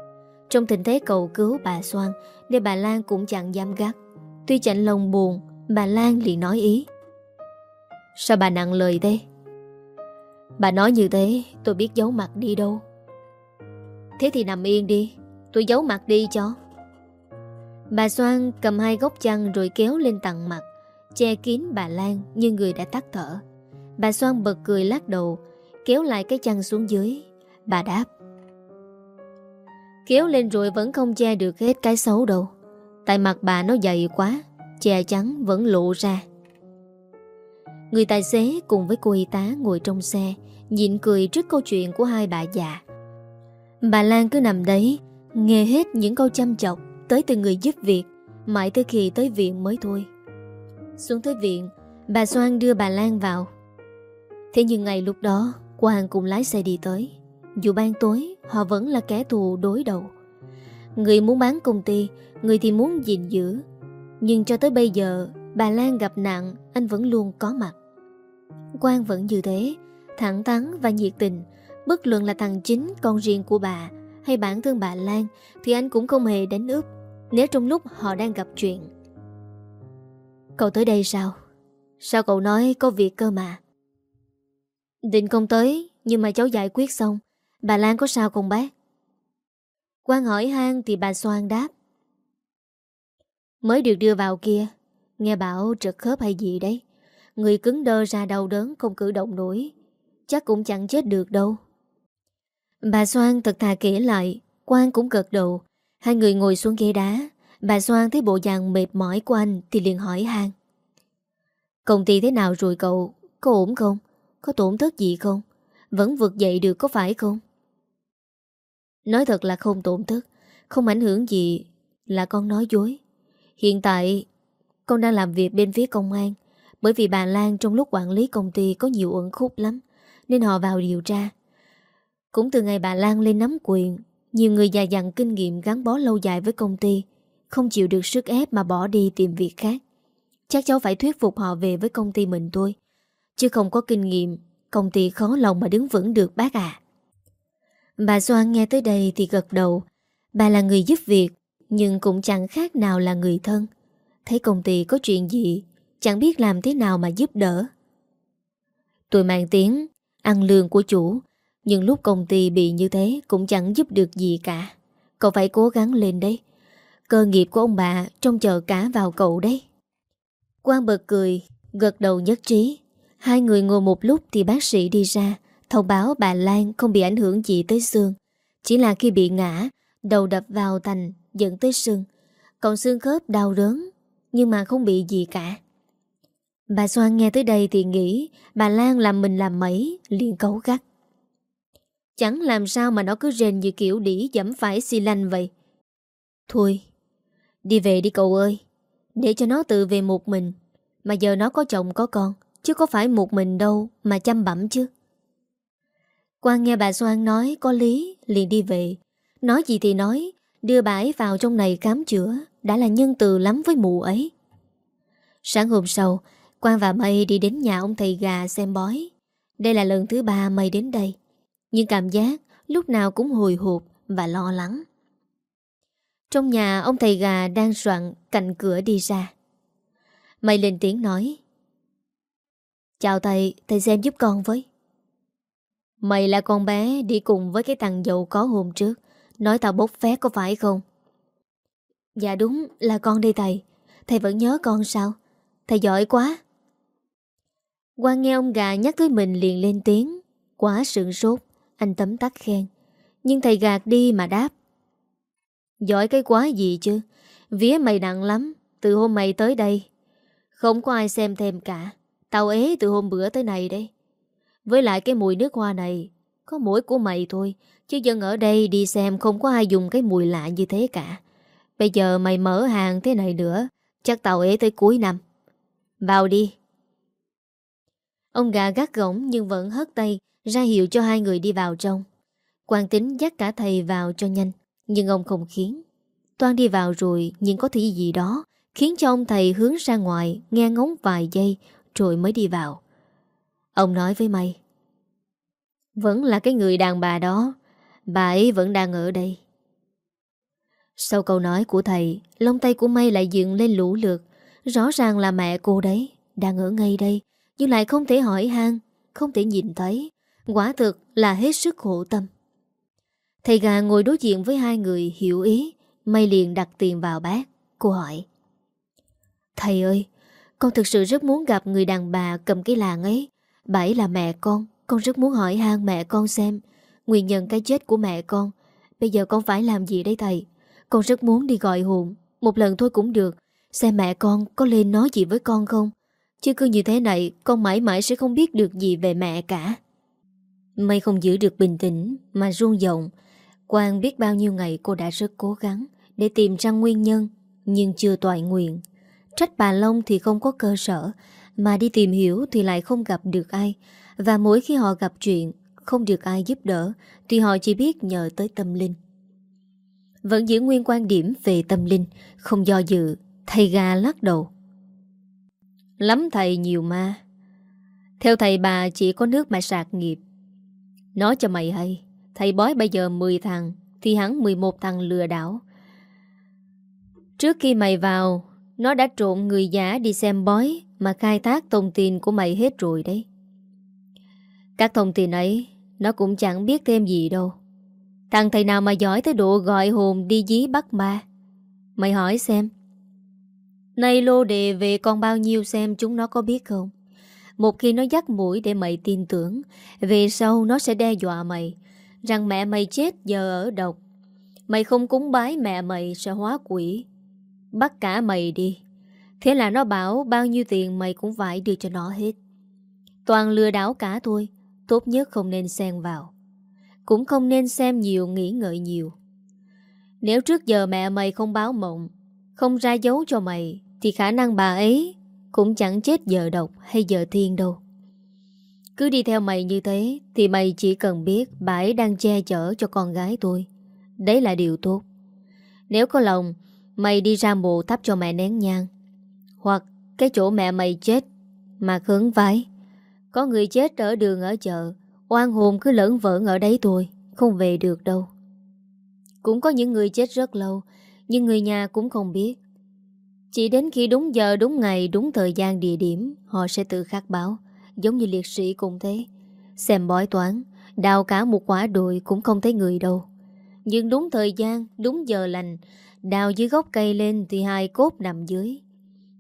Trong tình thế cầu cứu bà xoan Nên bà Lan cũng chẳng dám gắt. Tuy chạnh lòng buồn Bà Lan liền nói ý. Sao bà nặng lời thế? Bà nói như thế Tôi biết giấu mặt đi đâu. Thế thì nằm yên đi, Tôi giấu mặt đi cho. Bà Soan cầm hai gốc chăn Rồi kéo lên tặng mặt, Che kín bà Lan như người đã tắt thở. Bà Soan bật cười lắc đầu, Kéo lại cái chăn xuống dưới. Bà đáp, Kéo lên rồi vẫn không che được hết cái xấu đâu. Tại mặt bà nó dày quá, Che chắn vẫn lộ ra. Người tài xế cùng với cô y tá ngồi trong xe, Nhịn cười trước câu chuyện của hai bà già. Bà Lan cứ nằm đấy, Nghe hết những câu chăm chọc Tới từ người giúp việc, Mãi tới khi tới viện mới thôi. Xuống tới viện, Bà Soan đưa bà Lan vào. Thế nhưng ngày lúc đó Quang cùng lái xe đi tới. Dù ban tối, Họ vẫn là kẻ thù đối đầu. Người muốn bán công ty, Người thì muốn gìn giữ. Nhưng cho tới bây giờ, Bà Lan gặp nạn, Anh vẫn luôn có mặt. Quang vẫn như thế, Thẳng thắn và nhiệt tình Bất luận là thằng chính con riêng của bà Hay bản thân bà Lan Thì anh cũng không hề đánh úp Nếu trong lúc họ đang gặp chuyện Cậu tới đây sao? Sao cậu nói có việc cơ mà? Định không tới, nhưng mà cháu giải quyết xong. Bà Lan có sao không bác? Quang hỏi han thì bà Soan đáp. Mới được đưa vào kia, nghe bảo trật khớp hay gì đấy. Người cứng đơ ra đau đớn không cử động nổi. Chắc cũng chẳng chết được đâu. Bà Soan thật thà kể lại, Quang cũng gật đầu. Hai người ngồi xuống ghế đá, Bà Soan thấy bộ dạng mệt mỏi của anh Thì liền hỏi han. Công ty thế nào rồi cậu? Có ổn không? Có tổn thất gì không? Vẫn vượt dậy được có phải không? Nói thật là không tổn thất Không ảnh hưởng gì Là con nói dối. Hiện tại con đang làm việc bên phía công an Bởi vì bà Lan trong lúc quản lý công ty Có nhiều ẩn khúc lắm Nên họ vào điều tra. Cũng từ ngày bà Lan lên nắm quyền, Nhiều người già dặn kinh nghiệm gắn bó lâu dài với công ty, không chịu được sức ép mà bỏ đi tìm việc khác. Chắc cháu phải thuyết phục họ về với công ty mình thôi, Chứ không có kinh nghiệm, Công ty khó lòng mà đứng vững được, bác à Bà Doan nghe tới đây thì gật đầu. Bà là người giúp việc, Nhưng cũng chẳng khác nào là người thân. Thấy công ty có chuyện gì, Chẳng biết làm thế nào mà giúp đỡ. Tôi mang tiếng Ăn lương của chủ nhưng lúc công ty bị như thế Cũng chẳng giúp được gì cả Cậu phải cố gắng lên đấy Cơ nghiệp của ông bà trông chờ cả vào cậu đấy. Quang bật cười, gật đầu nhất trí. Hai người ngồi một lúc thì bác sĩ đi ra, thông báo bà Lan không bị ảnh hưởng gì tới xương. Chỉ là khi bị ngã, đầu đập vào thành dẫn tới sưng. Còn xương khớp đau đớn, nhưng mà không bị gì cả. Bà Soan nghe tới đây thì nghĩ bà Lan làm mình làm mấy, liền cấu gắt. Chẳng làm sao mà nó cứ rền như kiểu đỉ dẫm phải xi lanh vậy. Thôi, Đi về đi cậu ơi. Để cho nó tự về một mình. Mà giờ nó có chồng có con Chứ có phải một mình đâu mà chăm bẩm chứ. Quang nghe bà Soan nói có lý liền đi về. Nói gì thì nói Đưa bà ấy vào trong này khám chữa Đã là nhân từ lắm với mụ ấy. Sáng hôm sau Quang và Mây đi đến nhà ông thầy gà xem bói. Đây là lần thứ ba Mây đến đây. Nhưng cảm giác lúc nào cũng hồi hộp và lo lắng trong nhà ông thầy gà đang soạn cạnh cửa đi ra. Mày lên tiếng nói. Chào thầy, thầy xem giúp con với. Mày là con bé đi cùng với cái thằng giàu có hôm trước. Nói tao bốc phét có phải không? Dạ đúng là con đây thầy. Thầy vẫn nhớ con sao? Thầy giỏi quá. Quang nghe ông gà nhắc tới mình liền lên tiếng. Quá sượng sốt, anh tấm tắc khen. Nhưng thầy gạt đi mà đáp. Giỏi cái quá gì chứ? Vía mày nặng lắm. Từ hôm mày tới đây, Không có ai xem thêm cả. Tao ế từ hôm bữa tới này đấy. Với lại cái mùi nước hoa này, Có mỗi của mày thôi. Chứ dân ở đây đi xem không có ai dùng cái mùi lạ như thế cả. Bây giờ mày mở hàng thế này nữa, Chắc tao ế tới cuối năm. Vào đi. Ông gà gắt gỏng nhưng vẫn hất tay ra hiệu cho hai người đi vào trong. Quan tính dắt cả thầy vào cho nhanh, Nhưng ông không khiến. Toan đi vào rồi, nhưng có thứ gì đó, Khiến cho ông thầy hướng ra ngoài, Nghe ngóng vài giây, Rồi mới đi vào. Ông nói với mày. Vẫn là cái người đàn bà đó, Bà ấy vẫn đang ở đây. Sau câu nói của thầy, Lông tay của May lại dựng lên lũ lượt. Rõ ràng là mẹ cô đấy, Đang ở ngay đây, Nhưng lại không thể hỏi han, Không thể nhìn thấy. Quả thực là hết sức khổ tâm. Thầy gà ngồi đối diện với hai người hiểu ý, May liền đặt tiền vào bát. Cô hỏi, Thầy ơi, Con thực sự rất muốn gặp người đàn bà cầm cái làng ấy. Bà ấy là mẹ con Con rất muốn hỏi han mẹ con xem, Nguyên nhân cái chết của mẹ con. Bây giờ con phải làm gì đây thầy? Con rất muốn đi gọi hồn, Một lần thôi cũng được. Xem mẹ con có lên nói gì với con không? Chứ cứ như thế này, Con mãi mãi sẽ không biết được gì về mẹ cả. Mây không giữ được bình tĩnh Mà run giọng. Quang biết bao nhiêu ngày cô đã rất cố gắng Để tìm ra nguyên nhân, Nhưng chưa toại nguyện. Trách bà Long thì không có cơ sở, Mà đi tìm hiểu thì lại không gặp được ai. Và mỗi khi họ gặp chuyện, Không được ai giúp đỡ, Thì họ chỉ biết nhờ tới tâm linh. Vẫn giữ nguyên quan điểm về tâm linh, Không do dự, Thầy gà lắc đầu. Lắm thầy nhiều ma. Theo thầy bà chỉ có nước mà sạc nghiệp. Nói cho mày hay, Thầy bói bây giờ 10 thằng, Thì hắn 11 thằng lừa đảo. Trước khi mày vào, Nó đã trộn người giả đi xem bói Mà khai thác thông tin của mày hết rồi đấy. Các thông tin ấy, Nó cũng chẳng biết thêm gì đâu. Thằng thầy nào mà giỏi tới độ gọi hồn đi dí bắt ma? Mày hỏi xem. Nay lô đề về còn bao nhiêu xem chúng nó có biết không? Một khi nó dắt mũi để mày tin tưởng, Về sau nó sẽ đe dọa mày, Rằng mẹ mày chết giờ ở độc. Mày không cúng bái mẹ mày sẽ hóa quỷ. Bắt cả mày đi. Thế là nó bảo bao nhiêu tiền mày cũng phải đưa cho nó hết. Toàn lừa đảo cả thôi, Tốt nhất không nên xen vào. Cũng không nên xem nhiều, nghĩ ngợi nhiều. Nếu trước giờ mẹ mày không báo mộng, Không ra dấu cho mày, Thì khả năng bà ấy cũng chẳng chết giờ độc hay giờ thiên đâu. Cứ đi theo mày như thế, Thì mày chỉ cần biết bà ấy đang che chở cho con gái tôi. Đấy là điều tốt. Nếu có lòng, Mày đi ra mộ thắp cho mẹ nén nhang. Hoặc cái chỗ mẹ mày chết, Mà khấn vái. Có người chết ở đường ở chợ, Oan hồn cứ lẫn vỡn ở đấy thôi, Không về được đâu. Cũng có những người chết rất lâu, Nhưng người nhà cũng không biết. Chỉ đến khi đúng giờ, đúng ngày, đúng thời gian, địa điểm Họ sẽ tự khắc báo. Giống như liệt sĩ cũng thế. Xem bói toán Đào cả một quả đồi cũng không thấy người đâu. Nhưng đúng thời gian Đúng giờ lành Đào dưới gốc cây lên thì hai cốt nằm dưới.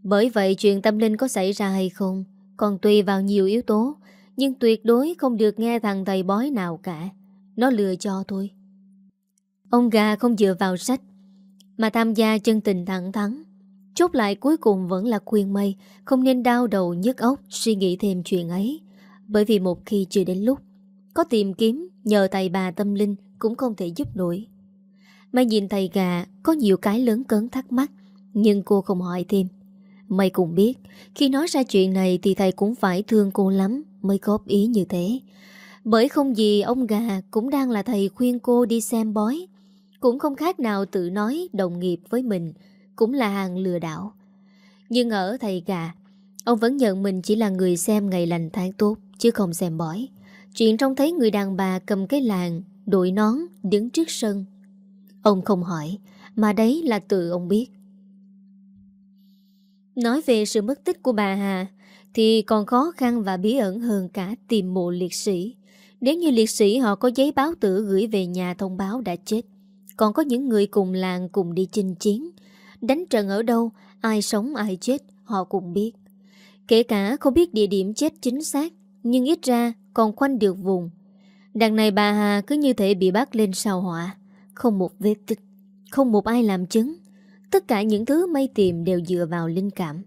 Bởi vậy chuyện tâm linh có xảy ra hay không Còn tùy vào nhiều yếu tố Nhưng tuyệt đối không được nghe thằng thầy bói nào cả. Nó lừa cho thôi. Ông gà không dựa vào sách Mà tham gia chân tình thẳng thắn. Chốt lại cuối cùng vẫn là khuyên mây, Không nên đau đầu nhức óc, Suy nghĩ thêm chuyện ấy. Bởi vì một khi chưa đến lúc, Có tìm kiếm nhờ thầy bà tâm linh Cũng không thể giúp nổi. Mây nhìn thầy gà, Có nhiều cái lớn cấn thắc mắc, Nhưng cô không hỏi thêm. Mây cũng biết, Khi nói ra chuyện này Thì thầy cũng phải thương cô lắm Mới góp ý như thế. Bởi không gì ông gà cũng đang là thầy khuyên cô đi xem bói. Cũng không khác nào tự nói đồng nghiệp với mình cũng là hàng lừa đảo. Nhưng ở thầy gà, ông vẫn nhận mình chỉ là người xem ngày lành tháng tốt, chứ không xem bói. Chuyện trông thấy người đàn bà cầm cái làng, đội nón, đứng trước sân. Ông không hỏi, mà đấy là tự ông biết. Nói về sự mất tích của bà Hà, thì còn khó khăn và bí ẩn hơn cả tìm mộ liệt sĩ. Nếu như liệt sĩ họ có giấy báo tử gửi về nhà thông báo đã chết, còn có những người cùng làng cùng đi chinh chiến, Đánh trận ở đâu, ai sống ai chết, họ cũng biết. Kể cả không biết địa điểm chết chính xác, nhưng ít ra còn khoanh được vùng. Đằng này bà Hà cứ như thể bị bắt lên sao họa Không một vết tích, không một ai làm chứng. Tất cả những thứ mây tìm đều dựa vào linh cảm.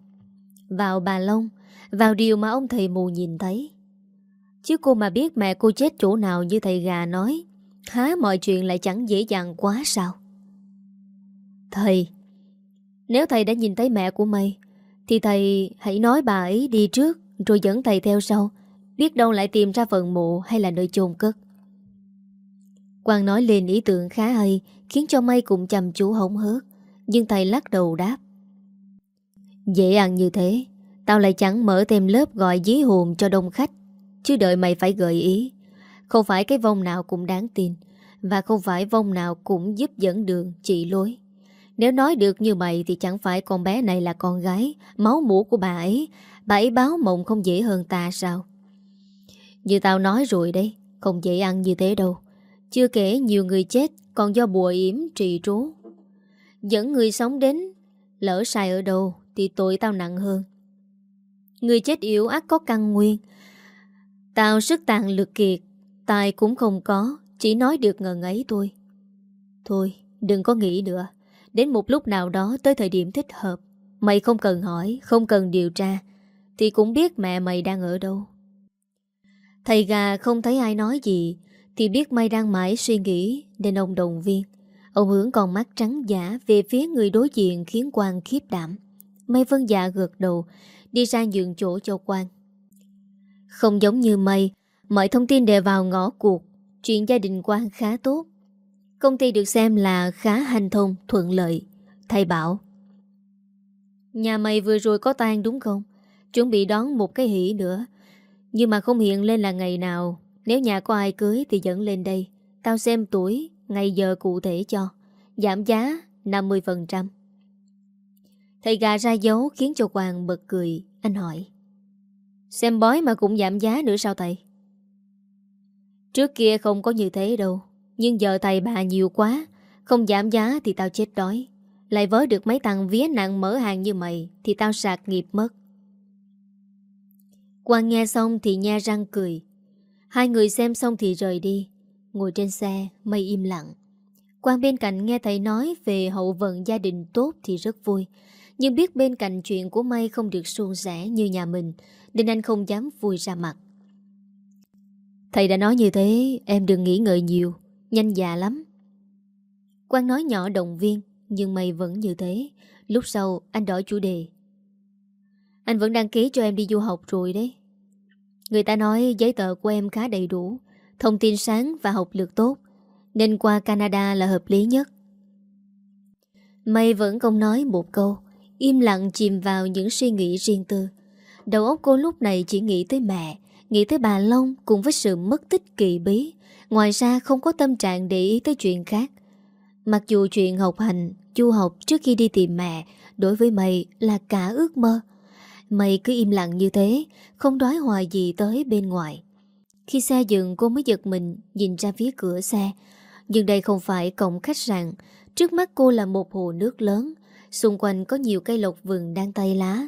Vào bà Long, vào điều mà ông thầy mù nhìn thấy. Chứ cô mà biết mẹ cô chết chỗ nào như thầy gà nói, há mọi chuyện lại chẳng dễ dàng quá sao? Thầy, nếu thầy đã nhìn thấy mẹ của mây, thì thầy hãy nói bà ấy đi trước rồi dẫn thầy theo sau, biết đâu lại tìm ra phần mộ hay là nơi chôn cất. Quang nói lên ý tưởng khá hay, khiến cho mây cũng chăm chú hổng hớt, nhưng thầy lắc đầu đáp. Dễ ăn như thế, tao lại chẳng mở thêm lớp gọi dí hồn cho đông khách, chứ đợi mày phải gợi ý. Không phải cái vong nào cũng đáng tin, và không phải vong nào cũng giúp dẫn đường, chỉ lối. Nếu nói được như vậy thì chẳng phải con bé này là con gái, máu mũ của bà ấy, bà ấy báo mộng không dễ hơn ta sao? Như tao nói rồi đấy, không dễ ăn như thế đâu. Chưa kể nhiều người chết còn do bùa yểm trì trú. Dẫn người sống đến, lỡ sai ở đâu thì tội tao nặng hơn. Người chết yếu ác có căn nguyên. Tao sức tàn lực kiệt, tài cũng không có, chỉ nói được ngần ấy thôi. Thôi, đừng có nghĩ nữa. Đến một lúc nào đó tới thời điểm thích hợp. Mày không cần hỏi, Không cần điều tra, Thì cũng biết mẹ mày đang ở đâu. Thầy gà không thấy ai nói gì, Thì biết mày đang mãi suy nghĩ, Nên ông đồng viên. Ông hướng con mắt trắng giả Về phía người đối diện khiến Quang khiếp đảm. Mây vân dạ gật đầu, Đi ra nhường chỗ cho Quang. Không giống như mây, Mọi thông tin đều vào ngõ cuộc. Chuyện gia đình Quang khá tốt. Công ty được xem là khá hành thông, thuận lợi. Thầy bảo Nhà mày vừa rồi có tan đúng không? Chuẩn bị đón một cái hỷ nữa. Nhưng mà không hiện lên là ngày nào. Nếu nhà có ai cưới thì dẫn lên đây. Tao xem tuổi, ngày giờ cụ thể cho. Giảm giá 50%. Thầy gà ra dấu khiến cho Hoàng bật cười. Anh hỏi. Xem bói mà cũng giảm giá nữa sao thầy? Trước kia không có như thế đâu. Nhưng giờ thầy bà nhiều quá, Không giảm giá thì tao chết đói. Lại vớ được mấy thằng vía nặng mở hàng như mày Thì tao sạc nghiệp mất. Quang nghe xong thì nha răng cười. Hai người xem xong thì rời đi. Ngồi trên xe, mây im lặng. Quang bên cạnh nghe thầy nói Về hậu vận gia đình tốt thì rất vui. Nhưng biết bên cạnh chuyện của Mây Không được suôn sẻ như nhà mình, Nên anh không dám vui ra mặt. Thầy đã nói như thế, Em đừng nghĩ ngợi nhiều. Nhanh già lắm. Quang nói nhỏ động viên, Nhưng mày vẫn như thế. Lúc sau, anh đổi chủ đề. Anh vẫn đăng ký cho em đi du học rồi đấy. Người ta nói giấy tờ của em khá đầy đủ, Thông tin sáng và học lực tốt, Nên qua Canada là hợp lý nhất. Mày vẫn không nói một câu, Im lặng chìm vào những suy nghĩ riêng tư. Đầu óc cô lúc này chỉ nghĩ tới mẹ, Nghĩ tới bà Long cùng với sự mất tích kỳ bí. Ngoài ra không có tâm trạng để ý tới chuyện khác. Mặc dù chuyện học hành chu học trước khi đi tìm mẹ Đối với mày là cả ước mơ, Mày cứ im lặng như thế, Không đói hoài gì tới bên ngoài. Khi xe dừng, cô mới giật mình Nhìn ra phía cửa xe. Nhưng đây không phải cổng khách sạn, Trước mắt cô là một hồ nước lớn, Xung quanh có nhiều cây lộc vừng đang tay lá.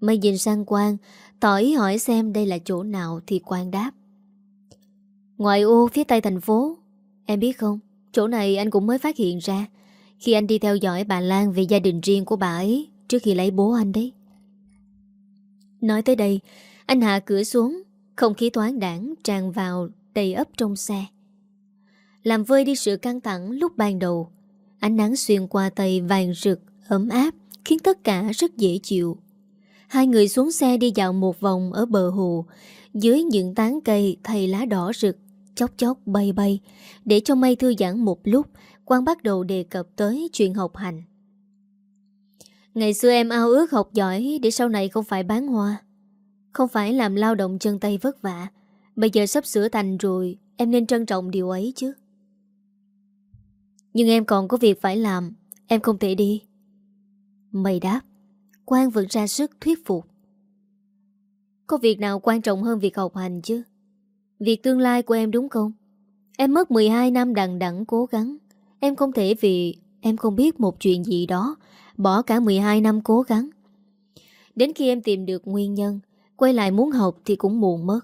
Mày nhìn sang Quang, Tỏ ý hỏi xem đây là chỗ nào Thì Quang đáp. Ngoài ô phía tây thành phố, Em biết không? Chỗ này anh cũng mới phát hiện ra. Khi anh đi theo dõi bà Lan về gia đình riêng của bà ấy Trước khi lấy bố anh đấy. Nói tới đây, Anh hạ cửa xuống, Không khí toán đảng tràn vào đầy ấp trong xe. Làm vơi đi sự căng thẳng lúc ban đầu, Ánh nắng xuyên qua tay vàng rực, Ấm áp, Khiến tất cả rất dễ chịu. Hai người xuống xe đi dạo một vòng ở bờ hồ, Dưới những tán cây thầy lá đỏ rực chóc chóc bay bay. Để cho mây thư giãn một lúc, Quang bắt đầu đề cập tới chuyện học hành. Ngày xưa em ao ước học giỏi để sau này không phải bán hoa. Không phải làm lao động chân tay vất vả. Bây giờ sắp sửa thành rồi, em nên trân trọng điều ấy chứ. Nhưng em còn có việc phải làm, em không thể đi. Mày đáp, Quang vẫn ra sức thuyết phục. Có việc nào quan trọng hơn việc học hành chứ? Việc tương lai của em đúng không? Em mất 12 năm đằng đẵng cố gắng. Em không thể vì em không biết một chuyện gì đó, bỏ cả 12 năm cố gắng. Đến khi em tìm được nguyên nhân, quay lại muốn học thì cũng muộn mất.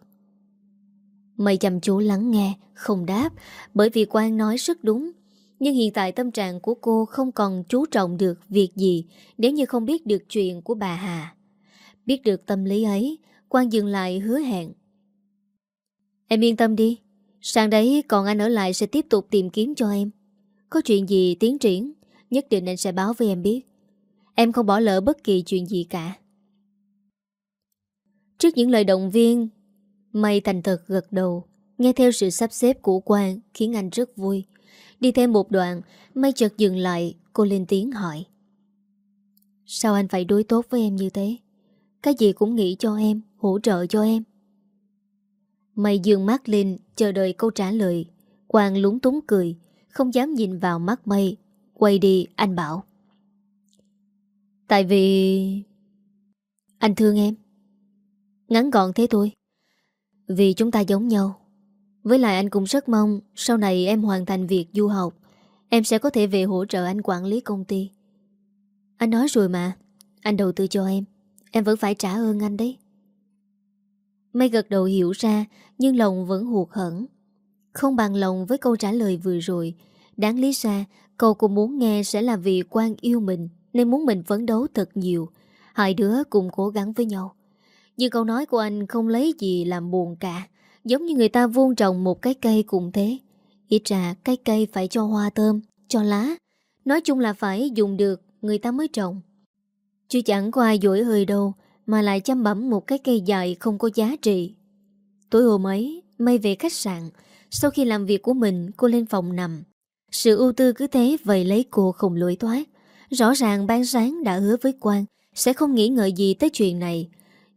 Mày chăm chú lắng nghe, không đáp, bởi vì Quang nói rất đúng. Nhưng hiện tại tâm trạng của cô không còn chú trọng được việc gì nếu như không biết được chuyện của bà Hà. Biết được tâm lý ấy, Quang dừng lại hứa hẹn. Em yên tâm đi, sang đấy còn anh ở lại sẽ tiếp tục tìm kiếm cho em. Có chuyện gì tiến triển, nhất định anh sẽ báo với em biết. Em không bỏ lỡ bất kỳ chuyện gì cả. Trước những lời động viên, Mây thành thật gật đầu, nghe theo sự sắp xếp của Quang khiến anh rất vui. Đi thêm một đoạn, Mây chợt dừng lại, cô lên tiếng hỏi. Sao anh phải đối tốt với em như thế? Cái gì cũng nghĩ cho em, hỗ trợ cho em. Mây dương mắt lên, chờ đợi câu trả lời. Quang lúng túng cười, không dám nhìn vào mắt Mây. Quay đi, anh bảo. Tại vì... Anh thương em. Ngắn gọn thế thôi. Vì chúng ta giống nhau. Với lại anh cũng rất mong sau này em hoàn thành việc du học, em sẽ có thể về hỗ trợ anh quản lý công ty. Anh nói rồi mà, anh đầu tư cho em, em vẫn phải trả ơn anh đấy. Mây gật đầu hiểu ra, nhưng lòng vẫn hụt hẫng. Không bằng lòng với câu trả lời vừa rồi. Đáng lý ra, cậu cũng muốn nghe sẽ là vì quan yêu mình, nên muốn mình phấn đấu thật nhiều. Hai đứa cùng cố gắng với nhau. Nhưng câu nói của anh không lấy gì làm buồn cả. Giống như người ta vuông trồng một cái cây cũng thế Ít ra cái cây phải cho hoa thơm Cho lá Nói chung là phải dùng được Người ta mới trồng Chứ chẳng có ai dỗi hơi đâu mà lại chăm bẩm một cái cây dài không có giá trị Tối hôm ấy Mây về khách sạn Sau khi làm việc của mình, cô lên phòng nằm Sự ưu tư cứ thế vậy lấy cô không lối thoát Rõ ràng ban sáng đã hứa với Quang Sẽ không nghĩ ngợi gì tới chuyện này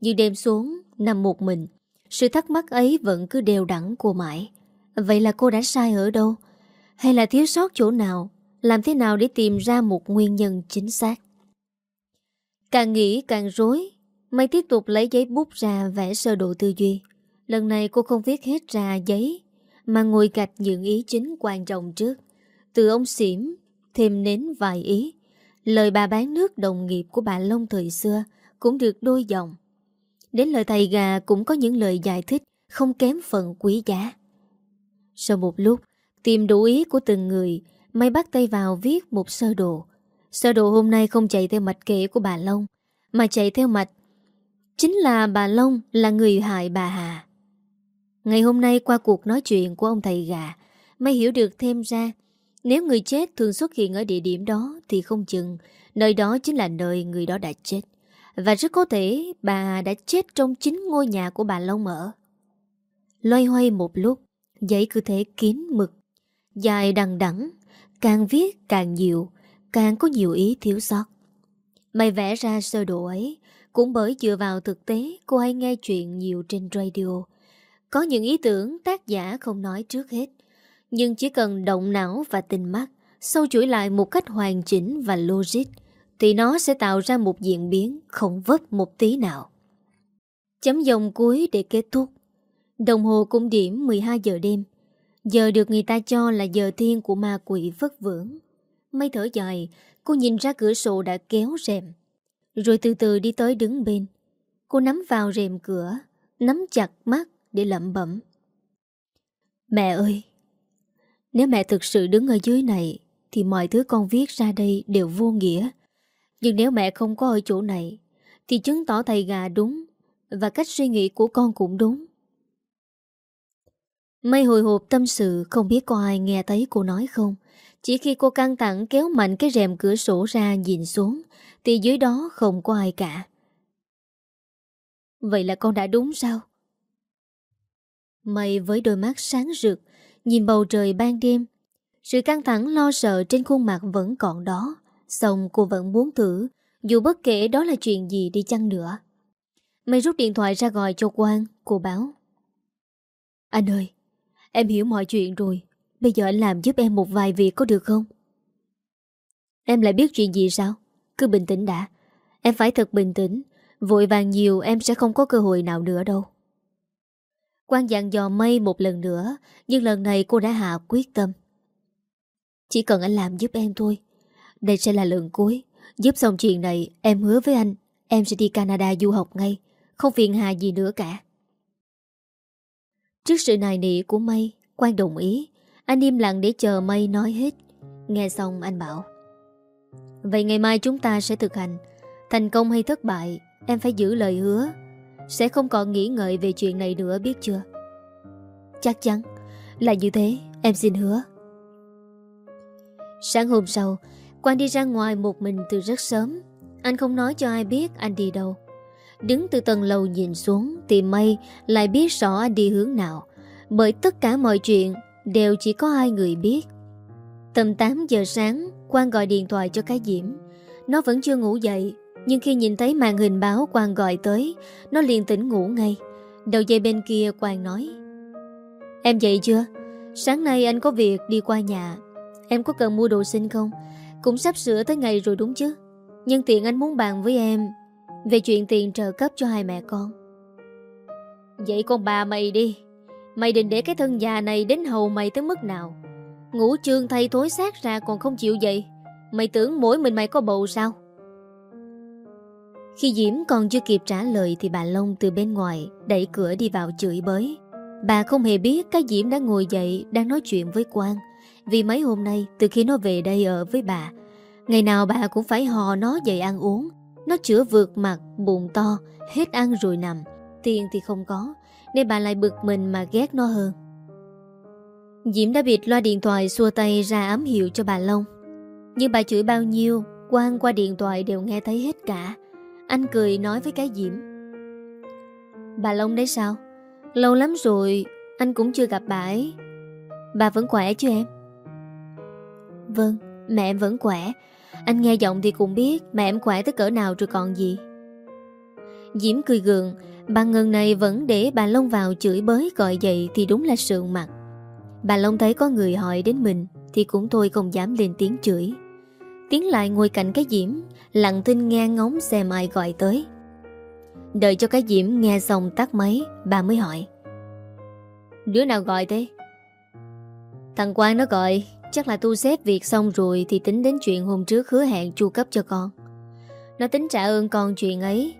Nhưng đêm xuống, Nằm một mình, sự thắc mắc ấy vẫn cứ đều đẳng cô mãi Vậy là cô đã sai ở đâu? Hay là thiếu sót chỗ nào? Làm thế nào để tìm ra một nguyên nhân chính xác? Càng nghĩ càng rối Mày tiếp tục lấy giấy bút ra vẽ sơ đồ tư duy Lần này cô không viết hết ra giấy Mà ngồi gạch những ý chính quan trọng trước Từ ông xỉm Thêm nến vài ý Lời bà bán nước đồng nghiệp của bà Long thời xưa Cũng được đôi dòng Đến lời thầy gà cũng có những lời giải thích không kém phần quý giá. Sau một lúc, tìm đủ ý của từng người, May bắt tay vào viết một sơ đồ. Sơ đồ hôm nay không chạy theo mạch kể của bà Long, mà chạy theo mạch. Chính là bà Long là người hại bà Hà. Ngày hôm nay qua cuộc nói chuyện của ông thầy gà, mày hiểu được thêm ra, nếu người chết thường xuất hiện ở địa điểm đó thì không chừng, nơi đó chính là nơi người đó đã chết. Và rất có thể bà Hà đã chết trong chính ngôi nhà của bà Long ở. Loay hoay một lúc, giấy cứ thế kín mực. Dài đằng đẵng càng viết càng nhiều, càng có nhiều ý thiếu sót. Mày vẽ ra sơ đồ ấy, cũng bởi dựa vào thực tế cô hay nghe chuyện nhiều trên radio. Có những ý tưởng tác giả không nói trước hết, nhưng chỉ cần động não và tình mắt, sâu chuỗi lại một cách hoàn chỉnh và logic, thì nó sẽ tạo ra một diễn biến không vấp một tí nào. Chấm dòng cuối để kết thúc. Đồng hồ cũng điểm 12 giờ đêm. Giờ được người ta cho là giờ thiên của ma quỷ vất vưởng. Mây thở dài, cô nhìn ra cửa sổ đã kéo rèm. Rồi từ từ đi tới đứng bên. Cô nắm vào rèm cửa, nắm chặt mắt để lẩm bẩm. Mẹ ơi! Nếu mẹ thực sự đứng ở dưới này, thì mọi thứ con viết ra đây đều vô nghĩa. Nhưng nếu mẹ không có ở chỗ này Thì chứng tỏ thầy gà đúng Và cách suy nghĩ của con cũng đúng Mây hồi hộp tâm sự Không biết có ai nghe thấy cô nói không chỉ khi cô căng thẳng kéo mạnh Cái rèm cửa sổ ra nhìn xuống, Thì dưới đó không có ai cả. Vậy là con đã đúng sao? Mây với đôi mắt sáng rực, Nhìn bầu trời ban đêm. Sự căng thẳng lo sợ trên khuôn mặt vẫn còn đó Xong cô vẫn muốn thử, Dù bất kể đó là chuyện gì đi chăng nữa. Mày rút điện thoại ra gọi cho Quang, Cô báo. Anh ơi, Em hiểu mọi chuyện rồi. Bây giờ anh làm giúp em một vài việc có được không? Em lại biết chuyện gì sao? Cứ bình tĩnh đã. Em phải thật bình tĩnh. Vội vàng nhiều, em sẽ không có cơ hội nào nữa đâu. Quang dặn dò mây một lần nữa, Nhưng lần này cô đã hạ quyết tâm. Chỉ cần anh làm giúp em thôi. Đây sẽ là lần cuối. Giúp xong chuyện này, em hứa với anh, Em sẽ đi Canada du học ngay. Không phiền hà gì nữa cả. Trước sự nài nỉ của Mây, Quang đồng ý. Anh im lặng để chờ Mây nói hết. Nghe xong anh bảo, Vậy ngày mai chúng ta sẽ thực hành. Thành công hay thất bại, Em phải giữ lời hứa. Sẽ không còn nghĩ ngợi về chuyện này nữa, biết chưa? Chắc chắn, Là như thế, em xin hứa. Sáng hôm sau, Quang đi ra ngoài một mình từ rất sớm. Anh không nói cho ai biết anh đi đâu. Đứng từ tầng lầu nhìn xuống Thì mây lại biết rõ anh đi hướng nào. Bởi tất cả mọi chuyện Đều chỉ có hai người biết. Tầm 8 giờ sáng, Quang gọi điện thoại cho cái Diễm. Nó vẫn chưa ngủ dậy, Nhưng khi nhìn thấy màn hình báo Quang gọi tới, Nó liền tỉnh ngủ ngay. Đầu dây bên kia Quang nói, Em dậy chưa? Sáng nay anh có việc đi qua nhà. Em có cần mua đồ sinh không? Cũng sắp sửa tới ngày rồi đúng chứ? Nhưng tiện anh muốn bàn với em Về chuyện tiền trợ cấp cho hai mẹ con. Vậy con bà mày đi. Mày định để cái thân già này đến hầu mày tới mức nào? Ngủ trương thay thối xác ra còn không chịu dậy. Mày tưởng mỗi mình mày có bầu sao? Khi Diễm còn chưa kịp trả lời Thì bà Long từ bên ngoài Đẩy cửa đi vào chửi bới. Bà không hề biết cái Diễm đã ngồi dậy Đang nói chuyện với Quang. Vì mấy hôm nay từ khi nó về đây ở với bà Ngày nào bà cũng phải hò nó dậy ăn uống. Nó chữa vượt mặt, bụng to Hết ăn rồi nằm. Tiền thì không có. Nên bà lại bực mình mà ghét nó hơn. Diễm đã bịt loa điện thoại xua tay ra ám hiệu cho bà Long. Nhưng bà chửi bao nhiêu Quang qua điện thoại đều nghe thấy hết cả. Anh cười nói với cái Diễm. Bà Long đấy sao? Lâu lắm rồi, Anh cũng chưa gặp bà ấy. Bà vẫn khỏe chứ em? Vâng Mẹ em vẫn khỏe. Anh nghe giọng thì cũng biết Mẹ em khỏe tới cỡ nào rồi còn gì. Diễm cười gượng Bà Ngân này vẫn để bà Long vào chửi bới gọi dậy Thì đúng là sượng mặt. Bà Long thấy có người hỏi đến mình Thì cũng thôi không dám lên tiếng chửi. Tiến lại ngồi cạnh cái Diễm, Lặng thinh nghe ngóng xem ai gọi tới. Đợi cho cái Diễm nghe xong tắt máy, Bà mới hỏi. Đứa nào gọi thế? Thằng Quang nó gọi, Chắc là tu xếp việc xong rồi Thì tính đến chuyện hôm trước hứa hẹn chu cấp cho con. Nó tính trả ơn con chuyện ấy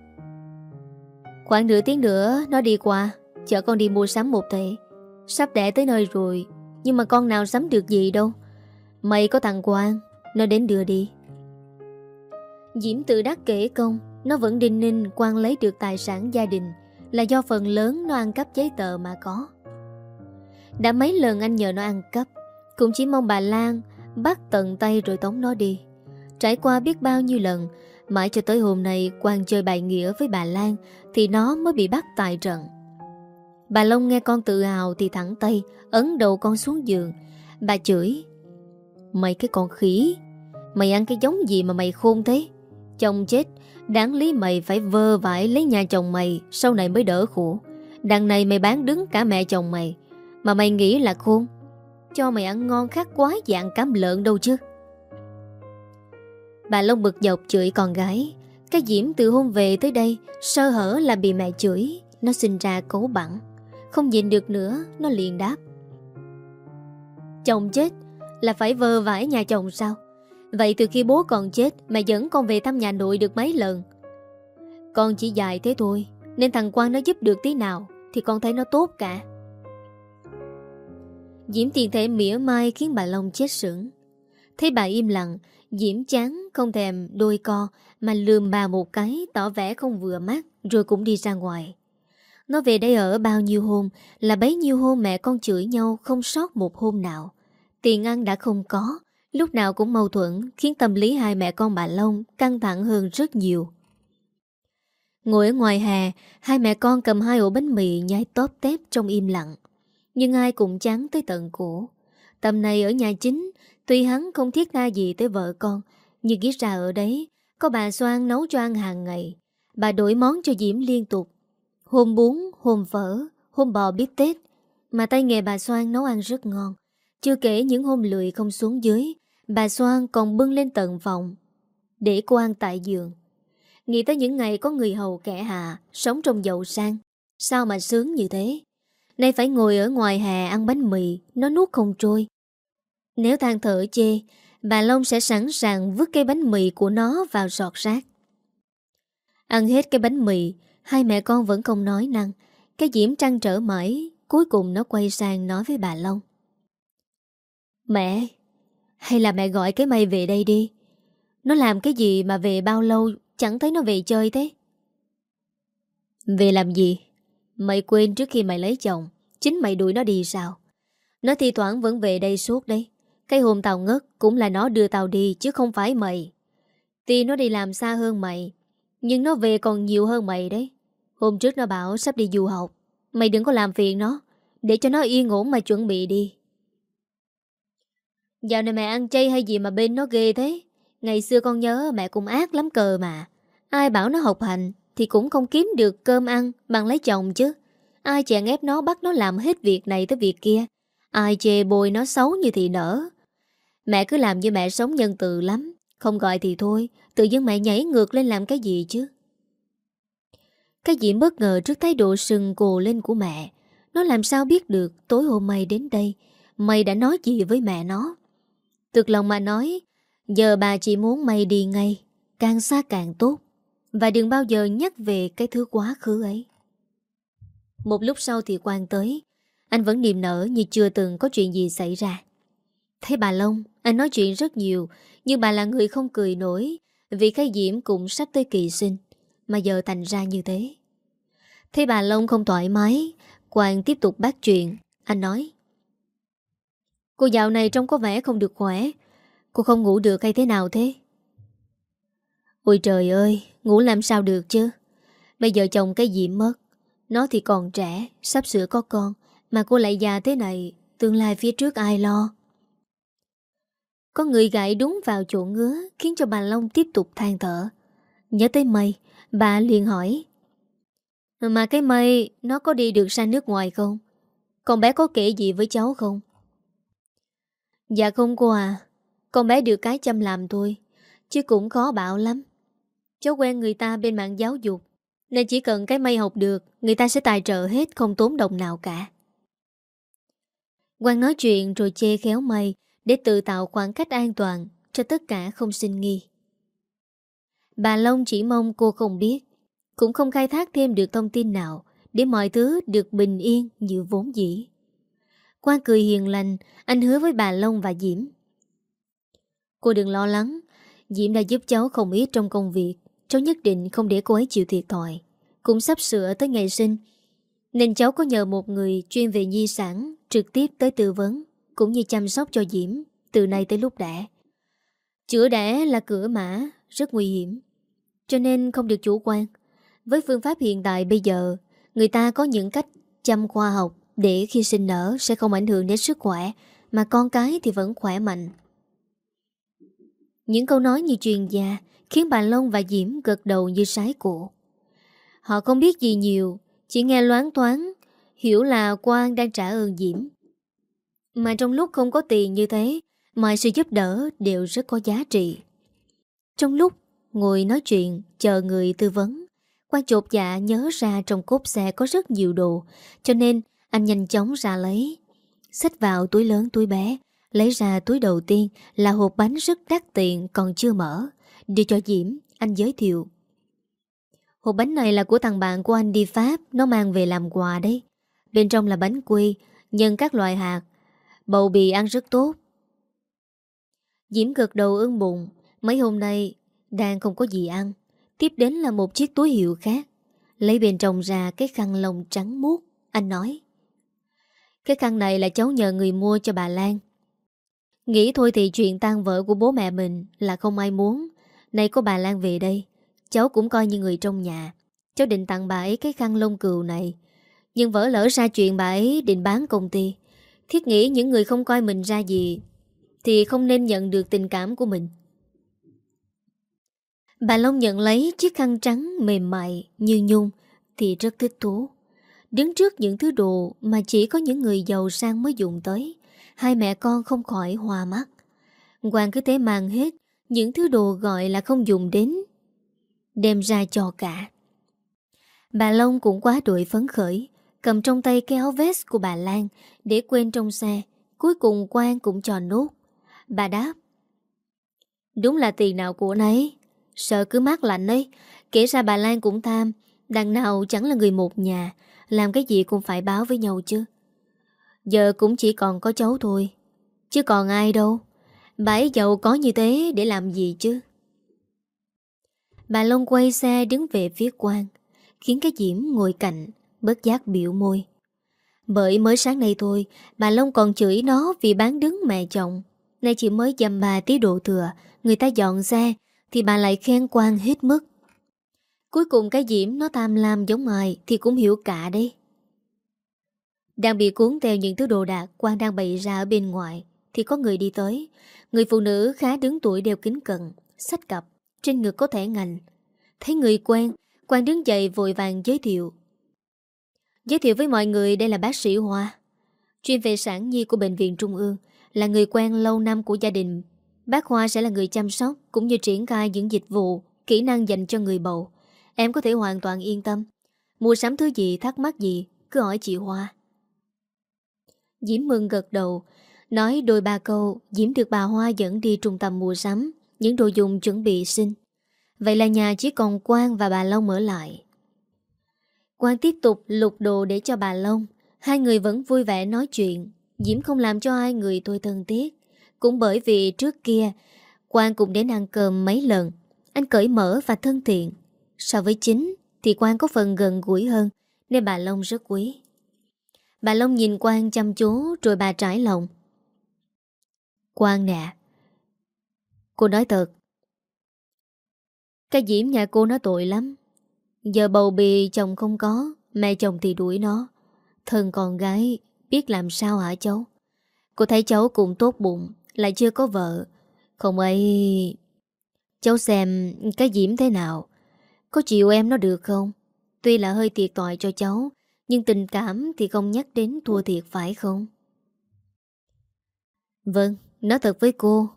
Khoảng nửa tiếng nữa, Nó đi qua. Chở con đi mua sắm một thể Sắp đẻ tới nơi rồi, Nhưng mà con nào sắm được gì đâu. Mày có thằng Quang, Nó đến đưa đi. Diễm tự đắc kể công Nó vẫn đinh ninh Quang lấy được tài sản gia đình Là do phần lớn nó ăn cắp giấy tờ mà có. Đã mấy lần anh nhờ nó ăn cắp, Cũng chỉ mong bà Lan Bắt tận tay rồi tống nó đi. Trải qua biết bao nhiêu lần Mãi cho tới hôm nay, Quang chơi bài nghĩa với bà Lan Thì nó mới bị bắt tại trận. Bà Long nghe con tự hào thì thẳng tay, Ấn đầu con xuống giường. Bà chửi, Mày cái con khỉ, Mày ăn cái giống gì mà mày khôn thế? Chồng chết, Đáng lý mày phải vơ vải lấy nhà chồng mày, Sau này mới đỡ khổ. Đằng này mày bán đứng cả mẹ chồng mày, Mà mày nghĩ là khôn? Cho mày ăn ngon khác quá dạng cám lợn đâu chứ. Bà Long bực dọc chửi con gái. Cái Diễm từ hôm về tới đây, Sơ hở là bị mẹ chửi. Nó sinh ra cố bẳng không nhìn được nữa, Nó liền đáp. Chồng chết, Là phải vơ vải nhà chồng sao? Vậy từ khi bố còn chết, Mẹ dẫn con về thăm nhà nội được mấy lần? Con chỉ dài thế thôi, Nên thằng Quang nó giúp được tí nào Thì con thấy nó tốt cả. Diễm tiền thể mỉa mai Khiến bà Long chết sững. Thấy bà im lặng, Diễm chán không thèm đôi co, Mà lườm bà một cái, tỏ vẻ không vừa mắt, Rồi cũng đi ra ngoài. Nó về đây ở bao nhiêu hôm, Là bấy nhiêu hôm mẹ con chửi nhau Không sót một hôm nào. Tiền ăn đã không có, Lúc nào cũng mâu thuẫn, Khiến tâm lý hai mẹ con bà Long Căng thẳng hơn rất nhiều. Ngồi ở ngoài hè, Hai mẹ con cầm hai ổ bánh mì Nhai tóp tép trong im lặng. Nhưng ai cũng chán tới tận cổ. Tầm này ở nhà chính Tuy hắn không thiết tha gì tới vợ con Nhưng nghĩ ra ở đấy Có bà Soan nấu cho ăn hàng ngày. Bà đổi món cho Diễm liên tục. Hôm bún, hôm phở, hôm bò bít tết Mà tay nghề bà Soan nấu ăn rất ngon. Chưa kể những hôm lười không xuống dưới Bà Soan còn bưng lên tận phòng Để cô ăn tại giường. Nghĩ tới những ngày có người hầu kẻ hạ Sống trong giàu sang Sao mà sướng như thế? Nay phải ngồi ở ngoài hè ăn bánh mì Nó nuốt không trôi. Nếu than thở chê, Bà Long sẽ sẵn sàng vứt cái bánh mì của nó vào giọt rác. Ăn hết cái bánh mì, Hai mẹ con vẫn không nói năng. Cái Diễm trăn trở mãi, Cuối cùng nó quay sang nói với bà Long. Mẹ, Hay là mẹ gọi cái mày về đây đi. Nó làm cái gì mà về bao lâu, Chẳng thấy nó về chơi thế. Về làm gì? Mày quên trước khi mày lấy chồng, Chính mày đuổi nó đi sao? Nó thi thoảng vẫn về đây suốt đấy. Cái hôm tao ngất Cũng là nó đưa tao đi chứ không phải mày. Tuy nó đi làm xa hơn mày, Nhưng nó về còn nhiều hơn mày đấy. Hôm trước nó bảo sắp đi du học, Mày đừng có làm phiền nó, Để cho nó yên ổn mà chuẩn bị đi. Dạo này mẹ ăn chay hay gì mà bên nó ghê thế? Ngày xưa con nhớ mẹ cũng ác lắm cờ mà. Ai bảo nó học hành Thì cũng không kiếm được cơm ăn Bằng lấy chồng chứ. Ai chèn ép nó bắt nó làm hết việc này tới việc kia? Ai chê bồi nó xấu như thì nở? Mẹ cứ làm như mẹ sống nhân từ lắm. Không gọi thì thôi, Tự dưng mẹ nhảy ngược lên làm cái gì chứ? Cái gì bất ngờ trước thái độ sừng cồ lên của mẹ? Nó làm sao biết được Tối hôm mày đến đây, Mày đã nói gì với mẹ nó? Thực lòng mà nói, Giờ bà chỉ muốn mày đi ngay, Càng xa càng tốt. Và đừng bao giờ nhắc về cái thứ quá khứ ấy. Một lúc sau thì Quang tới. Anh vẫn niềm nở như chưa từng có chuyện gì xảy ra. Thấy bà Long anh nói chuyện rất nhiều, Nhưng bà là người không cười nổi, Vì cái diễm cũng sắp tới kỳ sinh, Mà giờ thành ra như thế. Thấy bà Long không thoải mái Quang tiếp tục bác chuyện. Anh nói, Cô dạo này trông có vẻ không được khỏe, Cô không ngủ được hay thế nào thế? Ôi trời ơi, Ngủ làm sao được chứ? Bây giờ chồng cái diễm mất, Nó thì còn trẻ, Sắp sửa có con, Mà cô lại già thế này, Tương lai phía trước ai lo? Có người gãi đúng vào chỗ ngứa, Khiến cho bà Long tiếp tục than thở. Nhớ tới mây Bà liền hỏi, Mà cái mây Nó có đi được sang nước ngoài không? Con bé có kể gì với cháu không? Dạ không cô à Con bé được cái chăm làm thôi, Chứ cũng khó bảo lắm. Cháu quen người ta bên mạng giáo dục, Nên chỉ cần cái mây học được, Người ta sẽ tài trợ hết, không tốn đồng nào cả. Quang nói chuyện rồi chê khéo mây để tự tạo khoảng cách an toàn Cho tất cả không sinh nghi. Bà Long chỉ mong cô không biết, Cũng không khai thác thêm được thông tin nào Để mọi thứ được bình yên như vốn dĩ. Quang cười hiền lành, Anh hứa với bà Long và Diễm. Cô đừng lo lắng, Diễm đã giúp cháu không ít trong công việc. Cháu nhất định không để cô ấy chịu thiệt thòi, Cũng sắp sửa tới ngày sinh, Nên cháu có nhờ một người chuyên về di sản Trực tiếp tới tư vấn. Cũng như chăm sóc cho Diễm Từ nay tới lúc đẻ Chữa đẻ là cửa mã, Rất nguy hiểm. Cho nên không được chủ quan. Với phương pháp hiện tại bây giờ, Người ta có những cách chăm khoa học để khi sinh nở sẽ không ảnh hưởng đến sức khỏe, Mà con cái thì vẫn khỏe mạnh. Những câu nói như truyền gia Khiến bà Long và Diễm gật đầu như sái cổ Họ không biết gì nhiều, Chỉ nghe loáng thoáng, Hiểu là Quang đang trả ơn Diễm. Mà trong lúc không có tiền như thế Mọi sự giúp đỡ đều rất có giá trị. Trong lúc ngồi nói chuyện Chờ người tư vấn Quang chột dạ nhớ ra trong cốp xe có rất nhiều đồ Cho nên anh nhanh chóng ra lấy. Xách vào túi lớn túi bé Lấy ra túi đầu tiên là hộp bánh rất đắt tiền còn chưa mở. Đưa cho Diễm, anh giới thiệu. Hộp bánh này là của thằng bạn của anh đi Pháp Nó mang về làm quà đấy. Bên trong là bánh quy Nhân các loại hạt Bầu bì ăn rất tốt. Diễm gật đầu ưng bụng. Mấy hôm nay, đang không có gì ăn. Tiếp đến là một chiếc túi hiệu khác. Lấy bên trong ra cái khăn lông trắng muốt. Anh nói, cái khăn này là cháu nhờ người mua cho bà Lan. Nghĩ thôi thì chuyện tan vỡ của bố mẹ mình Là không ai muốn. Nay có bà Lan về đây, Cháu cũng coi như người trong nhà. Cháu định tặng bà ấy cái khăn lông cừu này. Nhưng vỡ lỡ ra chuyện bà ấy định bán công ty. Thiết nghĩ những người không coi mình ra gì Thì không nên nhận được tình cảm của mình. Bà Long nhận lấy chiếc khăn trắng mềm mại như nhung Thì rất thích thú. Đứng trước những thứ đồ mà chỉ có những người giàu sang mới dùng tới, Hai mẹ con không khỏi hòa mắt. Hoàng cứ thế mang hết Những thứ đồ gọi là không dùng đến, Đem ra cho cả. Bà Long cũng quá đội phấn khởi Cầm trong tay cái áo vest của bà Lan Để quên trong xe, Cuối cùng Quang cũng cho nốt. Bà đáp, Đúng là tiền nào của nấy, Sợ cứ mát lạnh ấy. Kể ra bà Lan cũng tham, Đằng nào chẳng là người một nhà, làm cái gì cũng phải báo với nhau chứ. Giờ cũng chỉ còn có cháu thôi, Chứ còn ai đâu. Bà ấy giàu có như thế để làm gì chứ? Bà Long quay xe đứng về phía quan Khiến cái Diễm ngồi cạnh. Bớt giác biểu môi. Bởi mới sáng nay thôi, Bà Long còn chửi nó vì bán đứng mẹ chồng. Nay chỉ mới dầm bà tí độ thừa, Người ta dọn xe Thì bà lại khen quan hết mức. Cuối cùng cái Diễm nó tham lam giống ai Thì cũng hiểu cả đấy. Đang bị cuốn theo những thứ đồ đạc quang đang bày ra ở bên ngoài, Thì có người đi tới. Người phụ nữ khá đứng tuổi đeo kính cận, Sách cặp, Trên ngực có thẻ ngành. Thấy người quen, quang đứng dậy vội vàng giới thiệu. Giới thiệu với mọi người, đây là bác sĩ Hoa. Chuyên về sản nhi của Bệnh viện Trung ương, Là người quen lâu năm của gia đình. Bác Hoa sẽ là người chăm sóc, Cũng như triển khai những dịch vụ, Kỹ năng dành cho người bầu. Em có thể hoàn toàn yên tâm. Mua sắm thứ gì, thắc mắc gì, Cứ hỏi chị Hoa. Diễm mừng gật đầu, Nói đôi ba câu, Diễm được bà Hoa dẫn đi trung tâm mua sắm, Những đồ dùng chuẩn bị sinh Vậy là nhà chỉ còn Quang và bà Long mở lại. Quang tiếp tục lục đồ để cho bà Long. Hai người vẫn vui vẻ nói chuyện. Diễm không làm cho hai người tôi thân thiết. Cũng bởi vì trước kia, Quang cũng đến ăn cơm mấy lần. Anh cởi mở và thân thiện. So với chính, thì Quang có phần gần gũi hơn, Nên bà Long rất quý. Bà Long nhìn Quang chăm chú, Rồi bà trải lòng. Quang nè, Cô nói thật. Cái diễm nhà cô nó tội lắm. Giờ bầu bì chồng không có, Mẹ chồng thì đuổi nó. Thân con gái, biết làm sao hả cháu? Cô thấy cháu cũng tốt bụng, Lại chưa có vợ. Không ấy, Cháu xem cái diễm thế nào. Có chịu em nó được không? Tuy là hơi thiệt tội cho cháu, Nhưng tình cảm thì không nhắc đến thua thiệt phải không? Vâng Nói thật với cô.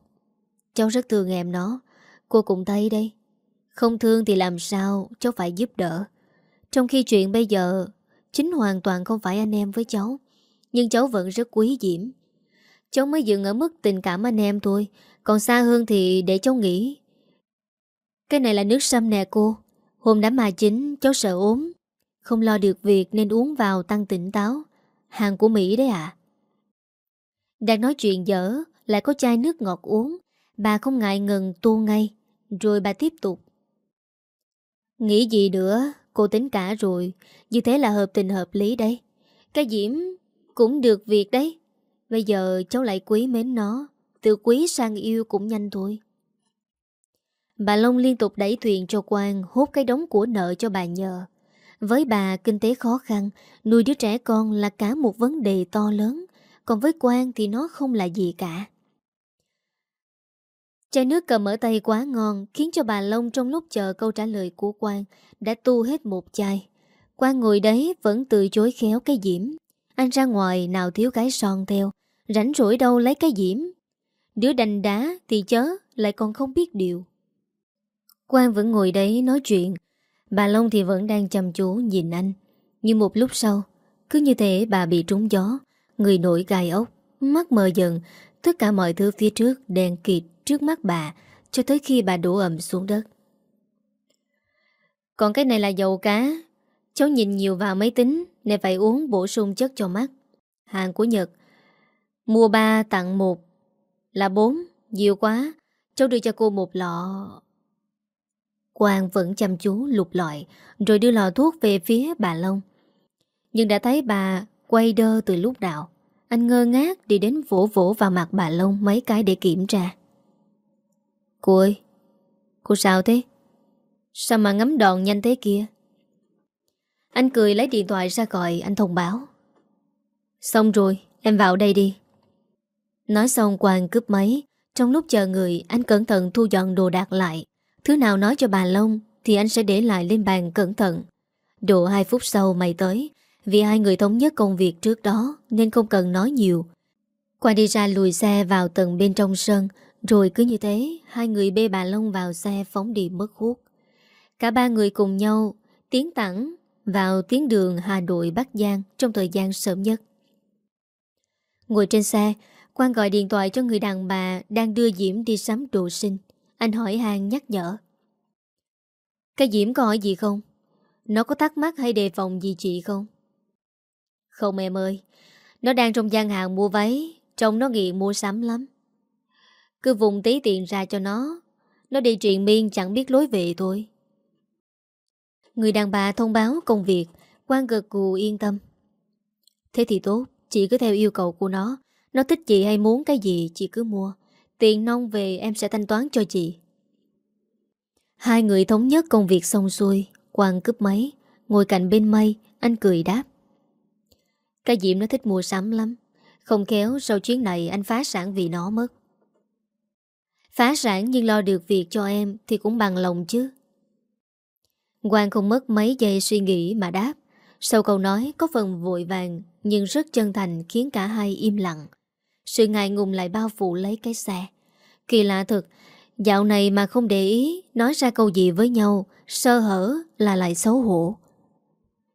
Cháu rất thương em nó. Cô cũng thấy đây không thương thì làm sao, cháu phải giúp đỡ. Trong khi chuyện bây giờ, Chính hoàn toàn không phải anh em với cháu, Nhưng cháu vẫn rất quý Diễm. Cháu mới dừng ở mức tình cảm anh em thôi, Còn xa hơn thì để cháu nghĩ Cái này là nước sâm nè cô. Hôm đám mà chính, cháu sợ ốm. Không lo được việc nên uống vào tăng tỉnh táo. Hàng của Mỹ đấy ạ. Đang nói chuyện dở, lại có chai nước ngọt uống. Bà không ngại ngần tu ngay. Rồi bà tiếp tục. Nghĩ gì nữa, Cô tính cả rồi. Như thế là hợp tình hợp lý đấy. Cái Diễm cũng được việc đấy. Bây giờ cháu lại quý mến nó. Từ quý sang yêu cũng nhanh thôi. Bà Long liên tục đẩy thuyền cho Quang Hút cái đống của nợ cho bà nhờ. Với bà, kinh tế khó khăn, Nuôi đứa trẻ con là cả một vấn đề to lớn. Còn với Quang thì nó không là gì cả. Chai nước cầm ở tay quá ngon khiến cho bà Long trong lúc chờ câu trả lời của Quang đã tu hết một chai. Quang ngồi đấy vẫn từ chối khéo cái diễm. Anh ra ngoài nào thiếu cái son theo, rảnh rỗi đâu lấy cái diễm. Đứa đành đá thì chớ, lại còn không biết điều. Quang vẫn ngồi đấy nói chuyện, bà Long thì vẫn đang chăm chú nhìn anh. Nhưng một lúc sau, cứ như thế bà bị trúng gió, người nổi gai ốc, mắt mờ dần, tất cả mọi thứ phía trước đèn kịt trước mắt bà, cho tới khi bà đổ ẩm xuống đất. Còn cái này là dầu cá. Cháu nhìn nhiều vào máy tính, nên phải uống bổ sung chất cho mắt. Hàng của Nhật. Mua 3 tặng 1 là 4. Nhiều quá. Cháu đưa cho cô một lọ. Quang vẫn chăm chú lục lọi, rồi đưa lọ thuốc về phía bà Long. Nhưng đã thấy bà quay đơ từ lúc nào. Anh ngơ ngác đi đến vỗ vỗ vào mặt bà Long mấy cái để kiểm tra. Cô ơi, Cô sao thế? Sao mà ngắm đòn nhanh thế kia? Anh cười lấy điện thoại ra gọi Anh thông báo. Xong rồi, em vào đây đi. Nói xong Quang cướp máy, Trong lúc chờ người, Anh cẩn thận thu dọn đồ đạc lại. Thứ nào nói cho bà Long Thì anh sẽ để lại lên bàn cẩn thận. Độ 2 phút sau mày tới, Vì hai người thống nhất công việc trước đó Nên không cần nói nhiều. Quang đi ra lùi xe vào tầng bên trong sân rồi cứ như thế, Hai người bê bà Long vào xe phóng đi mất hút Cả ba người cùng nhau Tiến thẳng vào tuyến đường Hà Nội Bắc Giang Trong thời gian sớm nhất. Ngồi trên xe, Quang gọi điện thoại cho người đàn bà Đang đưa Diễm đi sắm đồ sinh. Anh hỏi hàng nhắc nhở. Cái Diễm có hỏi gì không? Nó có thắc mắc hay đề phòng gì chị không? Không em ơi, Nó đang trong gian hàng mua váy, Trông nó nghiện mua sắm lắm. Cứ vùng tí tiền ra cho nó. Nó đi triền miên chẳng biết lối về thôi. Người đàn bà thông báo công việc quang gật cù yên tâm. Thế thì tốt, Chị cứ theo yêu cầu của nó. Nó thích chị hay muốn cái gì, chị cứ mua. Tiền nông về em sẽ thanh toán cho chị. Hai người thống nhất công việc xong xuôi, Quang cướp máy. Ngồi cạnh bên mây, Anh cười đáp. Cái Diệm nó thích mua sắm lắm. Không khéo, sau chuyến này anh phá sản vì nó mất. Phá sản nhưng lo được việc cho em Thì cũng bằng lòng chứ. Quang không mất mấy giây suy nghĩ mà đáp. Sau câu nói có phần vội vàng, Nhưng rất chân thành khiến cả hai im lặng. Sự ngại ngùng lại bao phủ lấy cái xe. Kỳ lạ thật, Dạo này mà không để ý, Nói ra câu gì với nhau, Sơ hở là lại xấu hổ.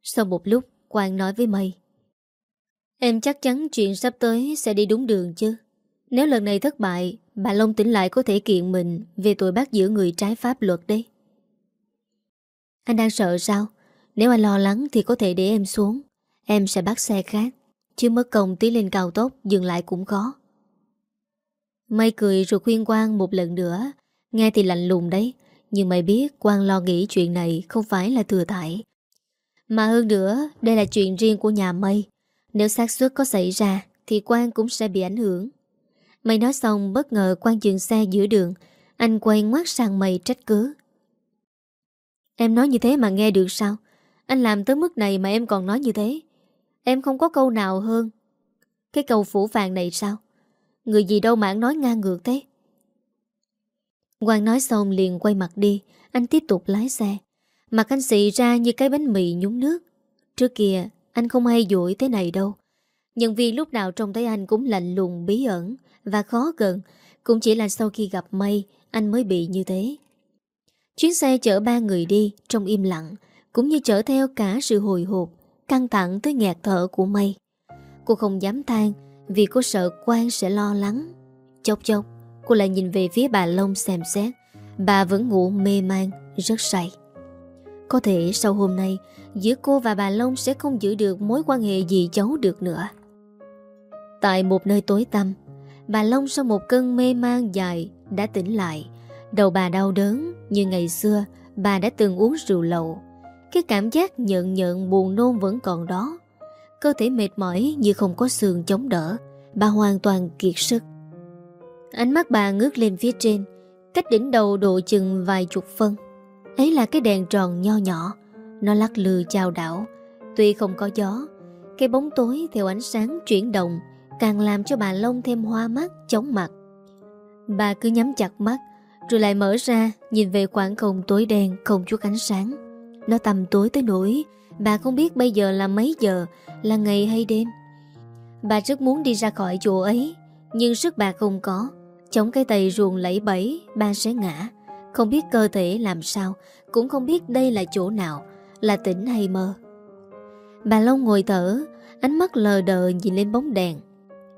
Sau một lúc, Quang nói với Mây. Em chắc chắn chuyện sắp tới sẽ đi đúng đường chứ. Nếu lần này thất bại Bà Long tỉnh lại có thể kiện mình Về tội bắt giữ người trái pháp luật đấy. Anh đang sợ sao? Nếu anh lo lắng thì có thể để em xuống. Em sẽ bắt xe khác. Chứ mất công tí lên cao tốc, Dừng lại cũng có Mây cười rồi khuyên Quang một lần nữa. Nghe thì lạnh lùng đấy. Nhưng mày biết Quang lo nghĩ chuyện này Không phải là thừa thải. Mà hơn nữa, Đây là chuyện riêng của nhà mây. Nếu xác suất có xảy ra, Thì Quang cũng sẽ bị ảnh hưởng. Mày nói xong, bất ngờ quan dừng xe giữa đường. Anh quay ngoát sang mày trách cứ. Em nói như thế mà nghe được sao? Anh làm tới mức này mà em còn nói như thế. Em không có câu nào hơn. Cái câu phủ vàng này sao? Người gì đâu mà anh nói ngang ngược thế. Quang nói xong liền quay mặt đi. Anh tiếp tục lái xe. Mặt anh xị ra như cái bánh mì nhúng nước. Trước kia, anh không hay dỗi thế này đâu. Nhân viên lúc nào trông thấy anh cũng lạnh lùng, bí ẩn. Và khó gần. Cũng chỉ là sau khi gặp mây Anh mới bị như thế. Chuyến xe chở ba người đi, Trong im lặng, Cũng như chở theo cả sự hồi hộp, Căng thẳng tới nghẹt thở của mây Cô không dám than Vì cô sợ Quang sẽ lo lắng. Chốc chốc, Cô lại nhìn về phía bà Long xem xét. Bà vẫn ngủ mê man, Rất say. Có thể sau hôm nay, Giữa cô và bà Long sẽ không giữ được mối quan hệ gì cháu được nữa. Tại một nơi tối tăm Bà Long sau một cơn mê man dài Đã tỉnh lại. Đầu bà đau đớn, Như ngày xưa, bà đã từng uống rượu lậu. Cái cảm giác nhợn nhợn buồn nôn vẫn còn đó. Cơ thể mệt mỏi như không có xương chống đỡ, Bà hoàn toàn kiệt sức. Ánh mắt bà ngước lên phía trên, Cách đỉnh đầu độ chừng vài chục phân. Ấy là cái đèn tròn nho nhỏ, Nó lắc lư chào đảo. Tuy không có gió, Cái bóng tối theo ánh sáng chuyển động Càng làm cho bà Long thêm hoa mắt, Chóng mặt. Bà cứ nhắm chặt mắt, Rồi lại mở ra, Nhìn về khoảng không tối đen, Không chút ánh sáng. Nó tầm tối tới nỗi, Bà không biết bây giờ là mấy giờ, Là ngày hay đêm. Bà rất muốn đi ra khỏi chỗ ấy, Nhưng sức bà không có. Chống cái tay ruồng lẫy bẫy, bà sẽ ngã. Không biết cơ thể làm sao, Cũng không biết đây là chỗ nào, Là tỉnh hay mơ. Bà Long ngồi thở, Ánh mắt lờ đờ nhìn lên bóng đèn.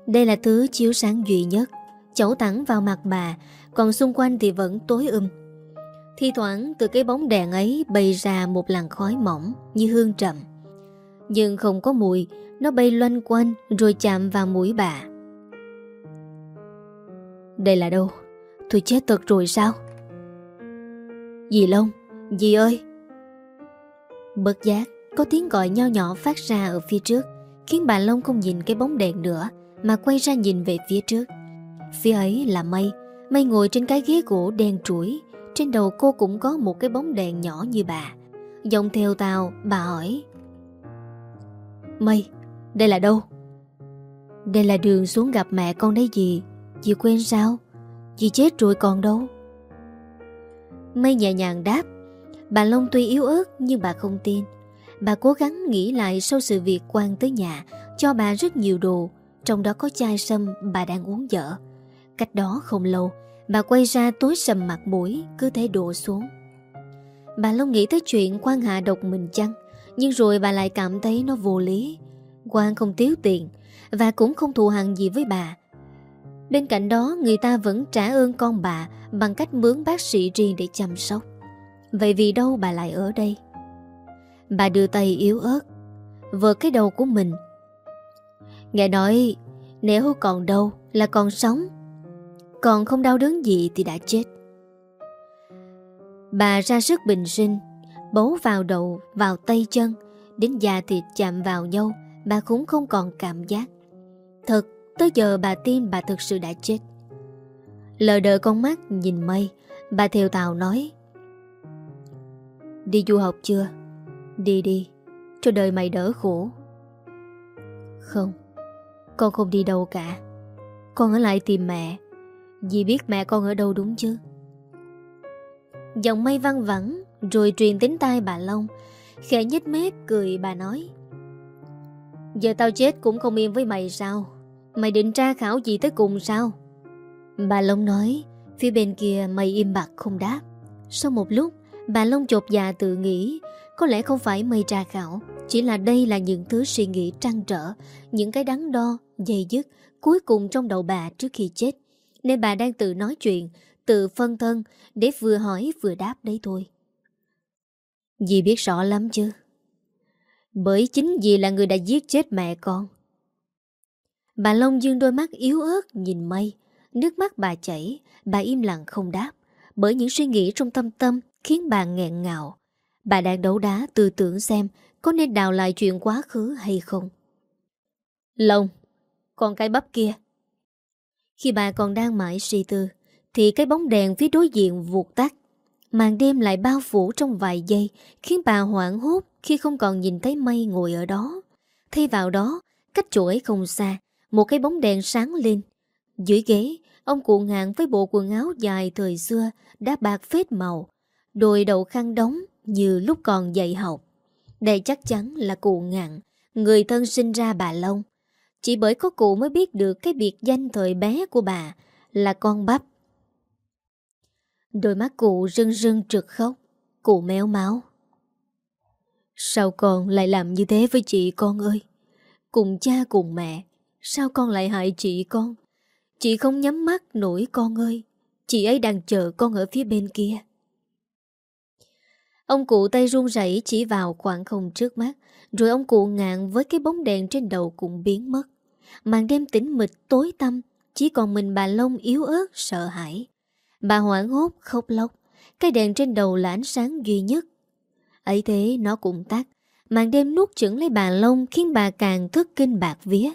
Đây là thứ chiếu sáng duy nhất. Chấu thẳng vào mặt bà, Còn xung quanh thì vẫn tối um. Thi thoảng, từ cái bóng đèn ấy Bay ra một làn khói mỏng Như hương trầm. Nhưng không có mùi, Nó bay loanh quanh rồi chạm vào mũi bà. Đây là đâu? Tôi chết thật rồi sao? Dì Long, Dì ơi! Bất giác, Có tiếng gọi nho nhỏ phát ra ở phía trước, Khiến bà Long không nhìn cái bóng đèn nữa. Mà quay ra nhìn về phía trước. Phía ấy là mây. Mây ngồi trên cái ghế gỗ đen trũi. Trên đầu cô cũng có một cái bóng đèn nhỏ như bà. Dòng theo tàu Bà hỏi. Mây, Đây là đâu? Đây là đường xuống gặp mẹ con đấy gì Dì quên sao? Dì chết rồi còn đâu? Mây nhẹ nhàng đáp. Bà Long tuy yếu ớt nhưng bà không tin. Bà cố gắng nghĩ lại sau sự việc quan tới nhà, Cho bà rất nhiều đồ. Trong đó có chai sâm bà đang uống dở. Cách đó không lâu, Bà quay ra tối sầm mặt mũi, Cứ thế đổ xuống. Bà Long nghĩ tới chuyện quan hạ độc mình chăng, Nhưng rồi bà lại cảm thấy nó vô lý. Quan không thiếu tiền Và cũng không thù hằn gì với bà. Bên cạnh đó, người ta vẫn trả ơn con bà Bằng cách mướn bác sĩ riêng để chăm sóc. Vậy vì đâu bà lại ở đây? Bà đưa tay yếu ớt. Vờ cái đầu của mình Nghe nói Nếu còn đâu là còn sống Còn không đau đớn gì thì đã chết. Bà ra sức bình sinh Bấu vào đầu, vào tay chân Đến da thịt chạm vào nhau Bà cũng không còn cảm giác. Thật, tới giờ bà tin bà thực sự đã chết. Lờ đờ con mắt nhìn mây Bà theo tàu nói Đi du học chưa? Đi đi Cho đời mày đỡ khổ. Không. Con không đi đâu cả. Con ở lại tìm mẹ. Dì biết mẹ con ở đâu đúng chứ? Giọng mây văng vẳng Rồi truyền tính tai bà Long. Khẽ nhếch mép cười bà nói Giờ tao chết cũng không yên với mày sao? Mày định tra khảo gì tới cùng sao? Bà Long nói Phía bên kia mày im bặt không đáp. Sau một lúc Bà Long chột dạ tự nghĩ Có lẽ không phải mây tra khảo Chỉ là đây là những thứ suy nghĩ trăn trở Những cái đắn đo, dây dứt, Cuối cùng trong đầu bà trước khi chết. Nên bà đang tự nói chuyện, Tự phân thân Để vừa hỏi vừa đáp đấy thôi. Dì biết rõ lắm chứ? Bởi chính dì là người đã giết chết mẹ con. Bà Long dương đôi mắt yếu ớt nhìn mây. Nước mắt bà chảy, Bà im lặng không đáp. Bởi những suy nghĩ trong tâm tâm Khiến bà nghẹn ngào. Bà đang đấu đá tư tưởng xem Có nên đào lại chuyện quá khứ hay không. Long còn cái bắp kia. Khi bà còn đang mãi suy tư, Thì cái bóng đèn phía đối diện vụt tắt. Màn đêm lại bao phủ trong vài giây, Khiến bà hoảng hốt Khi không còn nhìn thấy mây ngồi ở đó. Thay vào đó, Cách chỗ ấy không xa, Một cái bóng đèn sáng lên. Dưới ghế, Ông cụ ngạn với bộ quần áo dài thời xưa Đã bạc phết màu, Đôi đầu khăn đóng Như lúc còn dạy học. Đây chắc chắn là cụ ngạn, Người thân sinh ra bà Long. Chỉ bởi có cụ mới biết được Cái biệt danh thời bé của bà Là con bắp. Đôi mắt cụ rưng rưng trực khóc, Cụ méo máu. Sao con lại làm như thế với chị con ơi? Cùng cha cùng mẹ, Sao con lại hại chị con? Chị không nhắm mắt nổi con ơi, Chị ấy đang chờ con ở phía bên kia. Ông cụ tay run rẩy chỉ vào khoảng không trước mắt, Rồi ông cụ ngạn với cái bóng đèn trên đầu cũng biến mất. Màn đêm tĩnh mịch, tối tăm, Chỉ còn mình bà Long yếu ớt, sợ hãi. Bà hoảng hốt, khóc lóc. Cái đèn trên đầu là ánh sáng duy nhất. Ấy thế, nó cũng tắt. Màn đêm nuốt chửng lấy bà Long Khiến bà càng thức kinh bạc vía.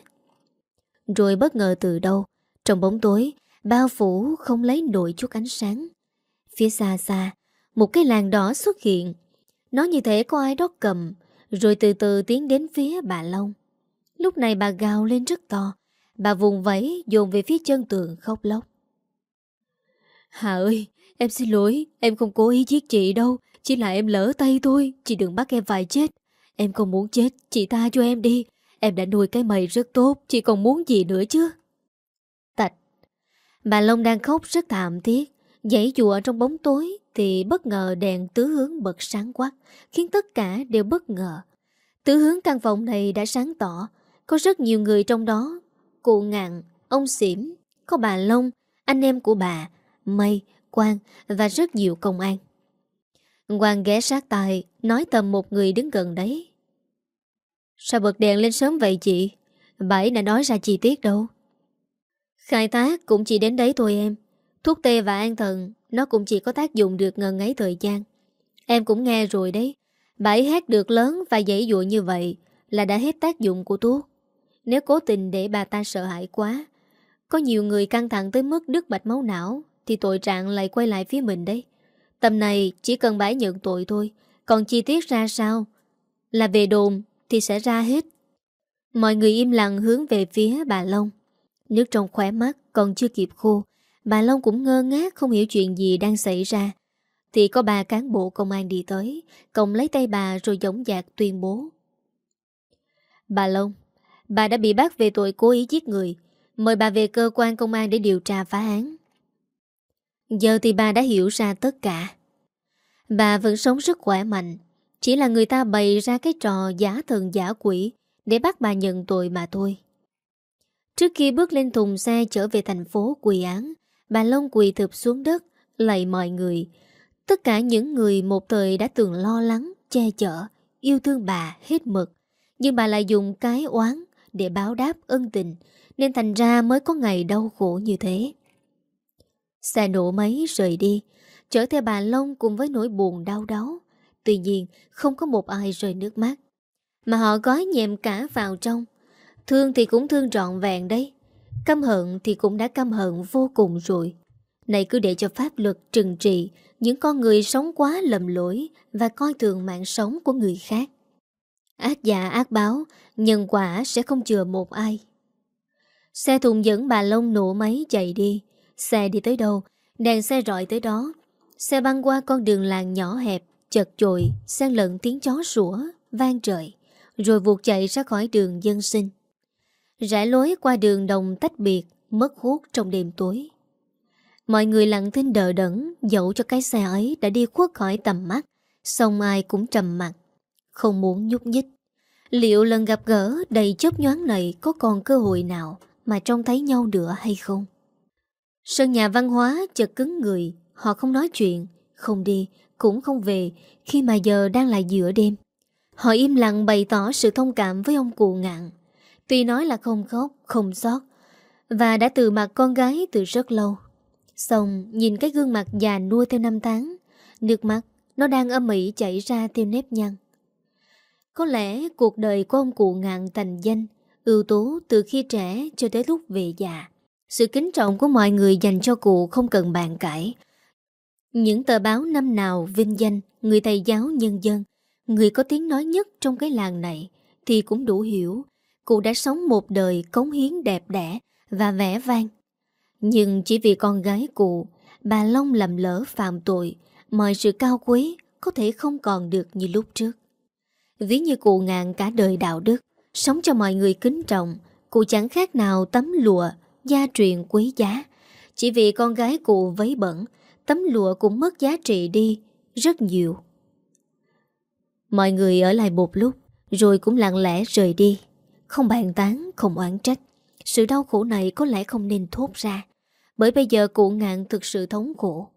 Rồi bất ngờ từ đâu, Trong bóng tối, Bao phủ không lấy nổi chút ánh sáng. Phía xa xa, Một cái làng đỏ xuất hiện. Nó như thể có ai đó cầm, Rồi từ từ tiến đến phía bà Long. Lúc này bà gào lên rất to Bà vùng vẫy dồn về phía chân tường khóc lóc Hà ơi, em xin lỗi, em không cố ý giết chị đâu, chỉ là em lỡ tay thôi, chị đừng bắt em phải chết. Em không muốn chết, chị tha cho em đi. Em đã nuôi cái mày rất tốt, chị còn muốn gì nữa chứ? Tạch Bà Long đang khóc rất thảm thiết, dãy dụa trong bóng tối thì bất ngờ đèn tứ hướng bật sáng quắc, khiến tất cả đều bất ngờ. Tứ hướng căn phòng này đã sáng tỏ, có rất nhiều người trong đó. Cụ ngạn, ông xỉm, có bà Long, anh em của bà, Mây, Quang và rất nhiều công an. Quang ghé sát tài, nói tầm một người đứng gần đấy. Sao bật đèn lên sớm vậy chị? Bảy đã nói ra chi tiết đâu. Khai tác cũng chỉ đến đấy thôi em. Thuốc tê và an thần, nó cũng chỉ có tác dụng được ngần ấy thời gian. Em cũng nghe rồi đấy. Bảy hát được lớn và dãy dụa như vậy là đã hết tác dụng của thuốc. Nếu cố tình để bà ta sợ hãi quá, có nhiều người căng thẳng tới mức đứt mạch máu não thì tội trạng lại quay lại phía mình đấy. Tầm này chỉ cần bãi nhận tội thôi, còn chi tiết ra sao? Là về đồn thì sẽ ra hết. Mọi người im lặng hướng về phía bà Long. Nước trong khóe mắt còn chưa kịp khô, bà Long cũng ngơ ngác không hiểu chuyện gì đang xảy ra. Thì có ba cán bộ công an đi tới, cộng lấy tay bà rồi giống dạc tuyên bố. Bà Long, bà đã bị bắt về tội cố ý giết người. Mời bà về cơ quan công an để điều tra phá án. Giờ thì bà đã hiểu ra tất cả. Bà vẫn sống rất khỏe mạnh. Chỉ là người ta bày ra cái trò giả thần giả quỷ Để bắt bà nhận tội mà thôi. Trước khi bước lên thùng xe trở về thành phố quỳ án, Bà Long quỳ thụp xuống đất, Lạy mọi người. Tất cả những người một thời đã từng lo lắng, Che chở, Yêu thương bà hết mực. Nhưng bà lại dùng cái oán để báo đáp ân tình Nên thành ra mới có ngày đau khổ như thế Xe nổ máy rời đi, chở theo bà Long cùng với nỗi buồn đau đớn. Tuy nhiên, không có một ai rơi nước mắt. Mà họ gói nhẹm cả vào trong. Thương thì cũng thương trọn vẹn đấy. Căm hận thì cũng đã căm hận vô cùng rồi. Này cứ để cho pháp luật trừng trị những con người sống quá lầm lỗi và coi thường mạng sống của người khác. Ác giả ác báo, nhân quả sẽ không chừa một ai. Xe thùng dẫn bà Long nổ máy chạy đi. Xe đi tới đâu, đèn xe rọi tới đó. Xe băng qua con đường làng nhỏ hẹp, chật chội, xen lẫn tiếng chó sủa, vang trời, rồi vụt chạy ra khỏi đường dân sinh. Rẽ lối qua đường đồng tách biệt, mất hút trong đêm tối. Mọi người lặng thinh đờ đẫn, dẫu cho cái xe ấy đã đi khuất khỏi tầm mắt, xong ai cũng trầm mặt, không muốn nhúc nhích. Liệu lần gặp gỡ đầy chớp nhoáng này có còn cơ hội nào mà trông thấy nhau nữa hay không? Sân nhà văn hóa chợt cứng người, họ không nói chuyện, không đi, cũng không về khi mà giờ đang là giữa đêm. Họ im lặng bày tỏ sự thông cảm với ông cụ ngạn. Tuy nói là không khóc, không xót và đã từ mặt con gái từ rất lâu. Xong nhìn cái gương mặt già nuôi theo năm tháng, nước mắt nó đang âm ỉ chảy ra theo nếp nhăn. Có lẽ cuộc đời của ông cụ ngạn thành danh, ưu tú từ khi trẻ cho tới lúc về già. Sự kính trọng của mọi người dành cho cụ không cần bàn cãi. Những tờ báo năm nào vinh danh người thầy giáo nhân dân, người có tiếng nói nhất trong cái làng này, thì cũng đủ hiểu cụ đã sống một đời cống hiến đẹp đẽ và vẻ vang. Nhưng chỉ vì con gái cụ, bà Long lầm lỡ phạm tội, mọi sự cao quý có thể không còn được như lúc trước. Ví như cụ ngàn cả đời đạo đức, sống cho mọi người kính trọng, cụ chẳng khác nào tấm lụa, gia truyền quý giá. Chỉ vì con gái cụ vấy bẩn, tấm lụa cũng mất giá trị đi rất nhiều. Mọi người ở lại một lúc, rồi cũng lặng lẽ rời đi. Không bàn tán, không oán trách. Sự đau khổ này có lẽ không nên thốt ra. Bởi bây giờ cụ ngạn thực sự thống khổ.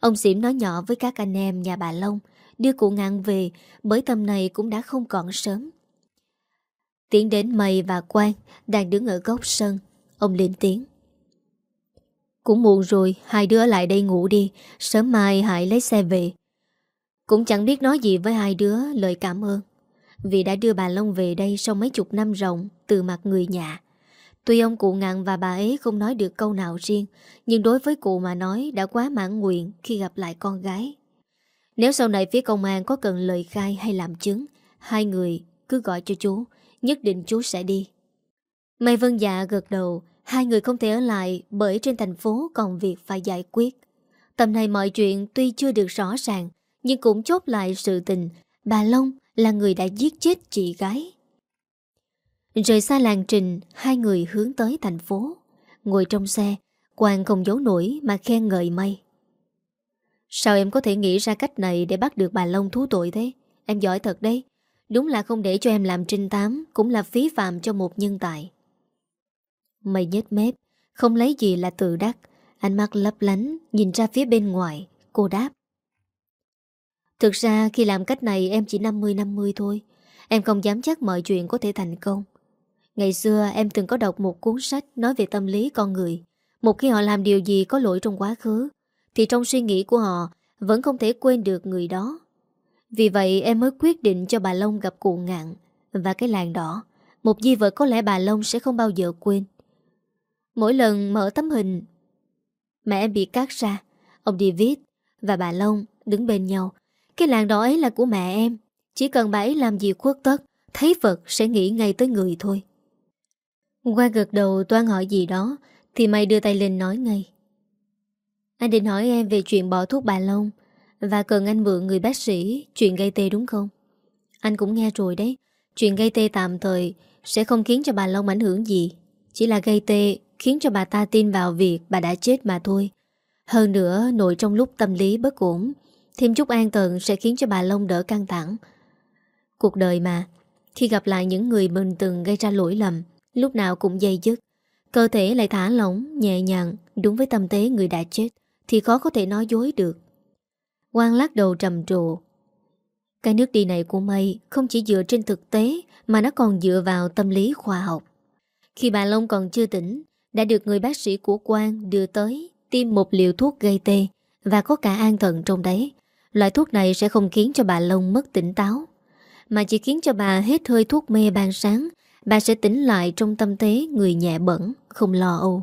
Ông Xỉm nói nhỏ với các anh em nhà bà Long đưa cụ ngạn về bởi tầm này cũng đã không còn sớm. Tiến đến mày và Quang đang đứng ở góc sân. Ông lên tiếng. Cũng muộn rồi, hai đứa lại đây ngủ đi, sớm mai hãy lấy xe về. Cũng chẳng biết nói gì với hai đứa lời cảm ơn. Vì đã đưa bà Long về đây sau mấy chục năm rộng từ mặt người nhà. Tuy ông cụ ngạn và bà ấy không nói được câu nào riêng, nhưng đối với cụ mà nói đã quá mãn nguyện khi gặp lại con gái. Nếu sau này phía công an có cần lời khai hay làm chứng, hai người cứ gọi cho chú, nhất định chú sẽ đi. Mai vân dạ gật đầu, hai người không thể ở lại bởi trên thành phố còn việc phải giải quyết. Tầm này mọi chuyện tuy chưa được rõ ràng, nhưng cũng chốt lại sự tình bà Long là người đã giết chết chị gái. Rời xa làng trình, hai người hướng tới thành phố. Ngồi trong xe, Quang không giấu nổi mà khen ngợi mây. Sao em có thể nghĩ ra cách này để bắt được bà Long thú tội thế? Em giỏi thật đấy. Đúng là không để cho em làm trinh tám cũng là phí phạm cho một nhân tài. Mày nhếch mép, không lấy gì là tự đắc. Ánh mắt lấp lánh, nhìn ra phía bên ngoài, cô đáp. Thực ra khi làm cách này em chỉ 50-50 thôi. Em không dám chắc mọi chuyện có thể thành công. Ngày xưa em từng có đọc một cuốn sách nói về tâm lý con người. Một khi họ làm điều gì có lỗi trong quá khứ, thì trong suy nghĩ của họ vẫn không thể quên được người đó. Vì vậy em mới quyết định cho bà Long gặp cụ ngạn và cái làng đỏ. Một di vật có lẽ bà Long sẽ không bao giờ quên. Mỗi lần mở tấm hình, mẹ em bị cắt ra, ông David và bà Long đứng bên nhau. Cái làng đỏ ấy là của mẹ em. Chỉ cần bà ấy làm gì khuất tất, thấy vật sẽ nghĩ ngay tới người thôi. Qua gật đầu toan hỏi gì đó Thì mày đưa tay lên nói ngay anh định hỏi em về chuyện bỏ thuốc bà Long Và cần anh mượn người bác sĩ Chuyện gây tê đúng không? Anh cũng nghe rồi đấy. Chuyện gây tê tạm thời Sẽ không khiến cho bà Long ảnh hưởng gì. Chỉ là gây tê khiến cho bà ta tin vào việc Bà đã chết mà thôi. Hơn nữa nội trong lúc tâm lý bất ổn Thêm chút an tận sẽ khiến cho bà Long đỡ căng thẳng. Cuộc đời mà Khi gặp lại những người mình từng gây ra lỗi lầm Lúc nào cũng dây dứt. Cơ thể lại thả lỏng, nhẹ nhàng Đúng với tâm tế người đã chết. Thì khó có thể nói dối được Quang lắc đầu trầm trồ Cái nước đi này của mây Không chỉ dựa trên thực tế Mà nó còn dựa vào tâm lý khoa học Khi bà Long còn chưa tỉnh Đã được người bác sĩ của Quang đưa tới tiêm một liều thuốc gây tê và có cả an thần trong đấy. Loại thuốc này sẽ không khiến cho bà Long mất tỉnh táo, mà chỉ khiến cho bà hết hơi thuốc mê ban sáng, bà sẽ tỉnh lại trong tâm thế người nhẹ bẩn, không lo âu.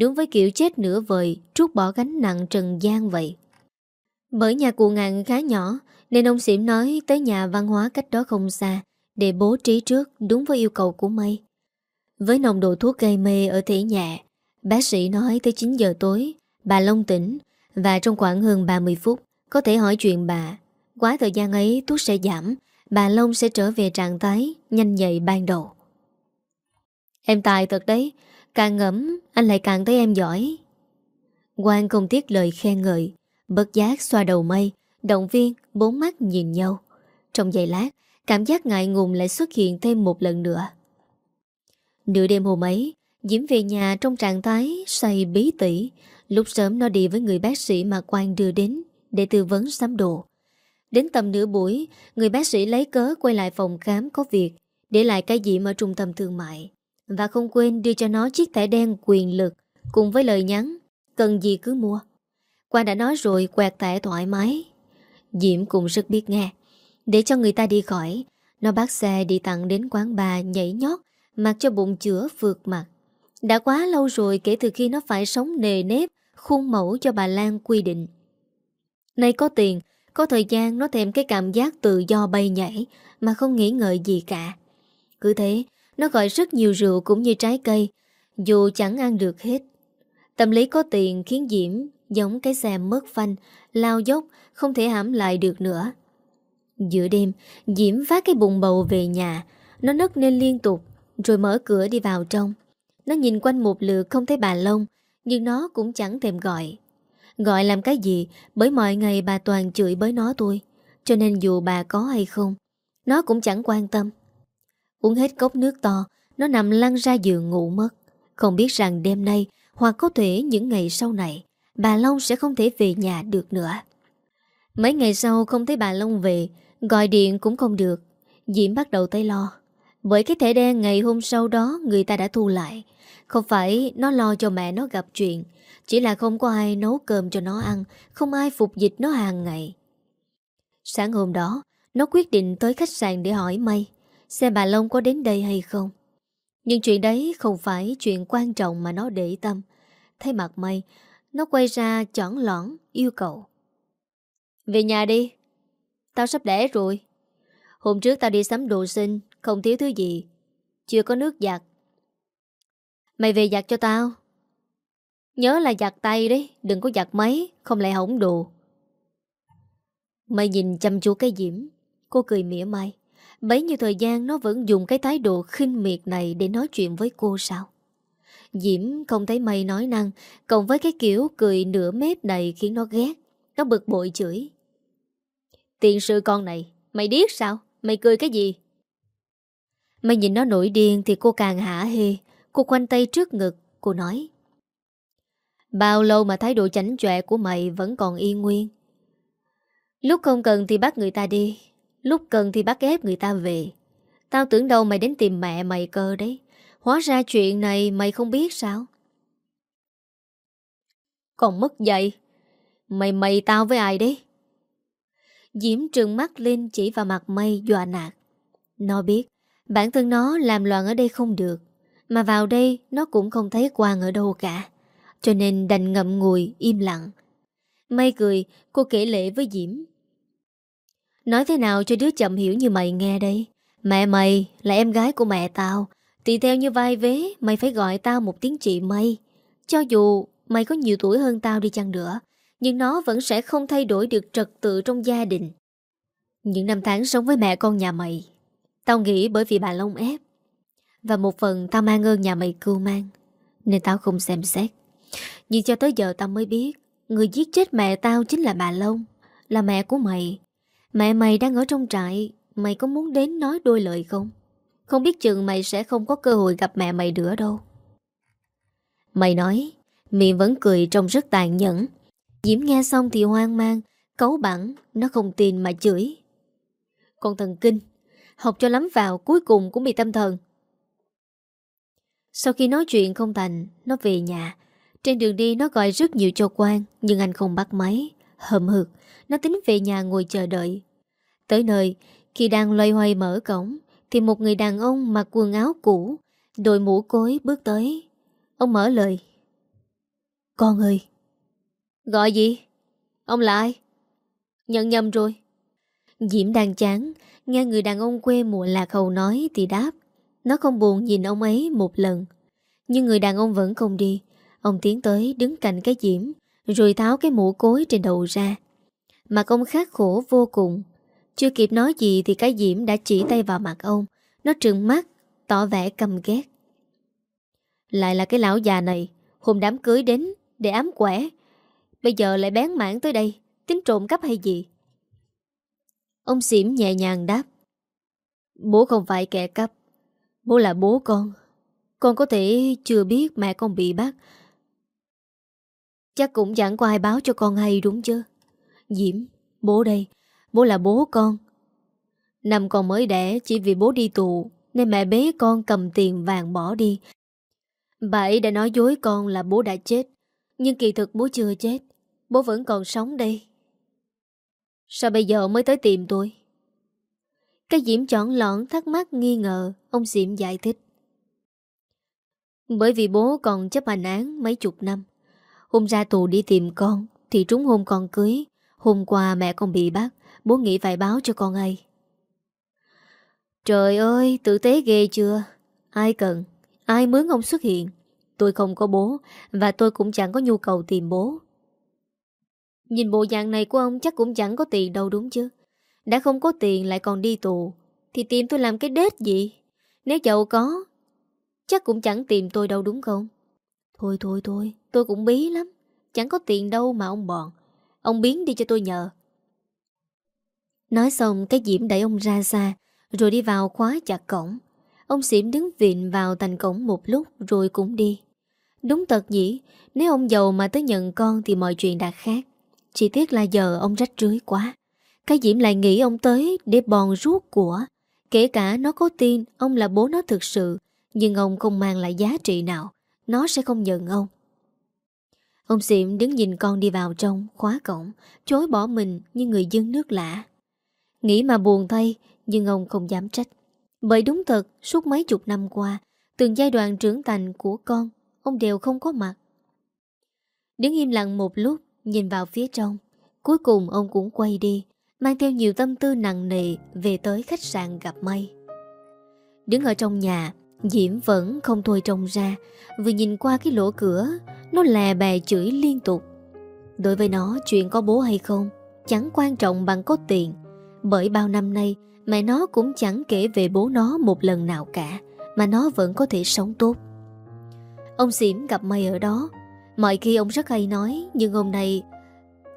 Đúng với kiểu chết nửa vời, trút bỏ gánh nặng trần gian vậy. Bởi nhà cụ ngạn khá nhỏ, nên ông Xỉm nói tới nhà văn hóa cách đó không xa, để bố trí trước đúng với yêu cầu của Mây. Với nồng độ thuốc gây mê ở thể nhẹ, bác sĩ nói tới 9 giờ tối, bà Long tỉnh, và trong khoảng hơn 30 phút, có thể hỏi chuyện bà. Quá thời gian ấy thuốc sẽ giảm, bà Long sẽ trở về trạng thái nhanh nhạy ban đầu. Em tài thật đấy, càng ngẫm anh lại càng thấy em giỏi. Quang không tiếc lời khen ngợi, bất giác xoa đầu mây, động viên, bốn mắt nhìn nhau. Trong giây lát, cảm giác ngại ngùng lại xuất hiện thêm một lần nữa. Nửa đêm hôm ấy, Diễm về nhà trong trạng thái say bí tỉ. Lúc sớm nó đi với người bác sĩ mà Quang đưa đến để tư vấn sắm đồ. Đến tầm nửa buổi, người bác sĩ lấy cớ quay lại phòng khám có việc, để lại cái gì ở trung tâm thương mại. Và không quên đưa cho nó chiếc thẻ đen quyền lực cùng với lời nhắn, cần gì cứ mua. Quang đã nói rồi quẹt thẻ thoải mái. Diễm cũng rất biết nghe. Để cho người ta đi khỏi, nó bắt xe đi tặng đến quán bà nhảy nhót, mặc cho bụng chữa vượt mặt. Đã quá lâu rồi kể từ khi nó phải sống nề nếp, khuôn mẫu cho bà Lan quy định. Nay có tiền, có thời gian nó thèm cái cảm giác tự do bay nhảy mà không nghĩ ngợi gì cả. Cứ thế, nó gọi rất nhiều rượu cũng như trái cây, dù chẳng ăn được hết. Tâm lý có tiền khiến Diễm giống cái xe mất phanh, lao dốc, không thể hãm lại được nữa. Giữa đêm, Diễm vác cái bụng bầu về nhà, nó nấc lên liên tục, rồi mở cửa đi vào trong. Nó nhìn quanh một lượt không thấy bà Long, nhưng nó cũng chẳng thèm gọi. Gọi làm cái gì, bởi mọi ngày bà toàn chửi bới nó tôi cho nên dù bà có hay không, nó cũng chẳng quan tâm. Uống hết cốc nước to, nó nằm lăn ra giường ngủ mất. Không biết rằng đêm nay, hoặc có thể những ngày sau này, bà Long sẽ không thể về nhà được nữa. Mấy ngày sau không thấy bà Long về, gọi điện cũng không được. Diễm bắt đầu tay lo. Bởi cái thẻ đen ngày hôm sau đó người ta đã thu lại. Không phải nó lo cho mẹ nó gặp chuyện, chỉ là không có ai nấu cơm cho nó ăn, không ai phục dịch nó hàng ngày. Sáng hôm đó, nó quyết định tới khách sạn để hỏi May xem bà Long có đến đây hay không. Nhưng chuyện đấy không phải chuyện quan trọng mà nó để tâm. Thấy mặt mày nó quay ra chọn lõn yêu cầu. Về nhà đi. Tao sắp đẻ rồi. Hôm trước tao đi sắm đồ sinh, không thiếu thứ gì. Chưa có nước giặt. Mày về giặt cho tao. Nhớ là giặt tay đấy, đừng có giặt máy, không lại hỏng đồ. Mày nhìn chăm chú cái diễm, cô cười mỉa mai. Bấy nhiêu thời gian nó vẫn dùng cái thái độ khinh miệt này để nói chuyện với cô sao? Diễm không thấy mày nói năng, cộng với cái kiểu cười nửa mép này khiến nó ghét. Nó bực bội chửi. Tiền sự con này, mày điếc sao? Mày cười cái gì? Mày nhìn nó nổi điên thì cô càng hả hê. Cô khoanh tay trước ngực, cô nói. Bao lâu mà thái độ chảnh chọe của mày vẫn còn y nguyên? Lúc không cần thì bắt người ta đi, lúc cần thì bắt ép người ta về. Tao tưởng đâu mày đến tìm mẹ mày cơ đấy. Hóa ra chuyện này mày không biết sao? Còn mất dậy. Mày mày tao với ai đấy? Diễm trừng mắt lên chỉ vào mặt mây dọa nạt. Nó biết, bản thân nó làm loạn ở đây không được. Mà vào đây nó cũng không thấy quan ở đâu cả. Cho nên đành ngậm ngùi, im lặng. Mây cười, cô kể lệ với Diễm. Nói thế nào cho đứa chậm hiểu như mày nghe đây? Mẹ mày là em gái của mẹ tao. Tùy theo như vai vế, mày phải gọi tao một tiếng chị mây. Cho dù mày có nhiều tuổi hơn tao đi chăng nữa, nhưng nó vẫn sẽ không thay đổi được trật tự trong gia đình. Những năm tháng sống với mẹ con nhà mày, tao nghĩ bởi vì bà Long ép. Và một phần tao mang ơn nhà mày cưu mang, nên tao không xem xét. Nhưng cho tới giờ tao mới biết, người giết chết mẹ tao chính là bà Long, là mẹ của mày. Mẹ mày đang ở trong trại, mày có muốn đến nói đôi lời không? Không biết chừng mày sẽ không có cơ hội gặp mẹ mày nữa đâu. Mày nói, miệng vẫn cười trông rất tàn nhẫn. Diễm nghe xong thì hoang mang, cấu bẳng, nó không tin mà chửi. Con thần kinh, học cho lắm vào cuối cùng cũng bị tâm thần. Sau khi nói chuyện không thành, nó về nhà. Trên đường đi nó gọi rất nhiều cho quan Nhưng anh không bắt máy Hậm hực Nó tính về nhà ngồi chờ đợi Tới nơi, Khi đang loay hoay mở cổng, Thì một người đàn ông mặc quần áo cũ, Đội mũ cối bước tới. Ông mở lời. Con ơi! Gọi gì? Ông là ai? Nhận nhầm rồi. Diễm đang chán, Nghe người đàn ông quê mùa lạc hầu nói Thì đáp. Nó không buồn nhìn ông ấy một lần. Nhưng người đàn ông vẫn không đi. Ông tiến tới đứng cạnh cái Diễm, Rồi tháo cái mũ cối trên đầu ra. Mặt ông khát khổ vô cùng. Chưa kịp nói gì Thì cái Diễm đã chỉ tay vào mặt ông. Nó trừng mắt, Tỏ vẻ căm ghét. Lại là cái lão già này, Hôm đám cưới đến để ám quẻ. Bây giờ lại bén mảng tới đây, Tính trộm cắp hay gì? Ông xỉm nhẹ nhàng đáp. Bố không phải kẻ cắp, Bố là bố con. Con có thể chưa biết mẹ con bị bắt. Chắc cũng chẳng có ai báo cho con hay đúng chứ? Diễm, Bố đây Bố là bố con. Năm con mới đẻ, chỉ vì bố đi tù, Nên mẹ bế con cầm tiền vàng bỏ đi. Bà ấy đã nói dối con là bố đã chết, Nhưng kỳ thực bố chưa chết. Bố vẫn còn sống đây. Sao bây giờ mới tới tìm tôi? Cái Diễm chọn lõn thắc mắc nghi ngờ, Ông Diễm giải thích. Bởi vì bố còn chấp hành án mấy chục năm, Hôm ra tù đi tìm con Thì trúng hôm con cưới, Hôm qua mẹ con bị bắt. Bố nghĩ phải báo cho con hay Trời ơi, tử tế ghê chưa? Ai cần? Ai mướn ông xuất hiện? Tôi không có bố, Và tôi cũng chẳng có nhu cầu tìm bố. Nhìn bộ dạng này của ông chắc cũng chẳng có tiền đâu đúng chứ? Đã không có tiền lại còn đi tù, Thì tìm tôi làm cái đết gì? Nếu giàu có, Chắc cũng chẳng tìm tôi đâu đúng không? Thôi thôi thôi, Tôi cũng bí lắm. Chẳng có tiền đâu mà ông bọn Ông biến đi cho tôi nhờ. Nói xong cái diễm đẩy ông ra xa, Rồi đi vào khóa chặt cổng. Ông xỉm đứng vịn vào thành cổng một lúc Rồi cũng đi. Đúng thật nhỉ, Nếu ông giàu mà tới nhận con Thì mọi chuyện đã khác. Chỉ tiếc là giờ ông rách rưới quá. Cái Diễm lại nghĩ ông tới để bòn rút của. Kể cả nó có tin Ông là bố nó thực sự, Nhưng ông không mang lại giá trị nào. Nó sẽ không nhận ông. Ông Diệm đứng nhìn con đi vào trong Khóa cổng, Chối bỏ mình như người dân nước lạ Nghĩ mà buồn thay, Nhưng ông không dám trách. Bởi đúng thật, suốt mấy chục năm qua, Từng giai đoạn trưởng thành của con, Ông đều không có mặt. Đứng im lặng một lúc, Nhìn vào phía trong, Cuối cùng ông cũng quay đi, Mang theo nhiều tâm tư nặng nề Về tới khách sạn gặp May. Đứng ở trong nhà, Diễm vẫn không thôi trông ra, Vừa nhìn qua cái lỗ cửa, Nó lè bè chửi liên tục. Đối với nó, chuyện có bố hay không, Chẳng quan trọng bằng có tiền. Bởi bao năm nay, Mẹ nó cũng chẳng kể về bố nó một lần nào cả, Mà nó vẫn có thể sống tốt. Ông xỉm gặp mày ở đó. Mọi khi ông rất hay nói, Nhưng hôm nay,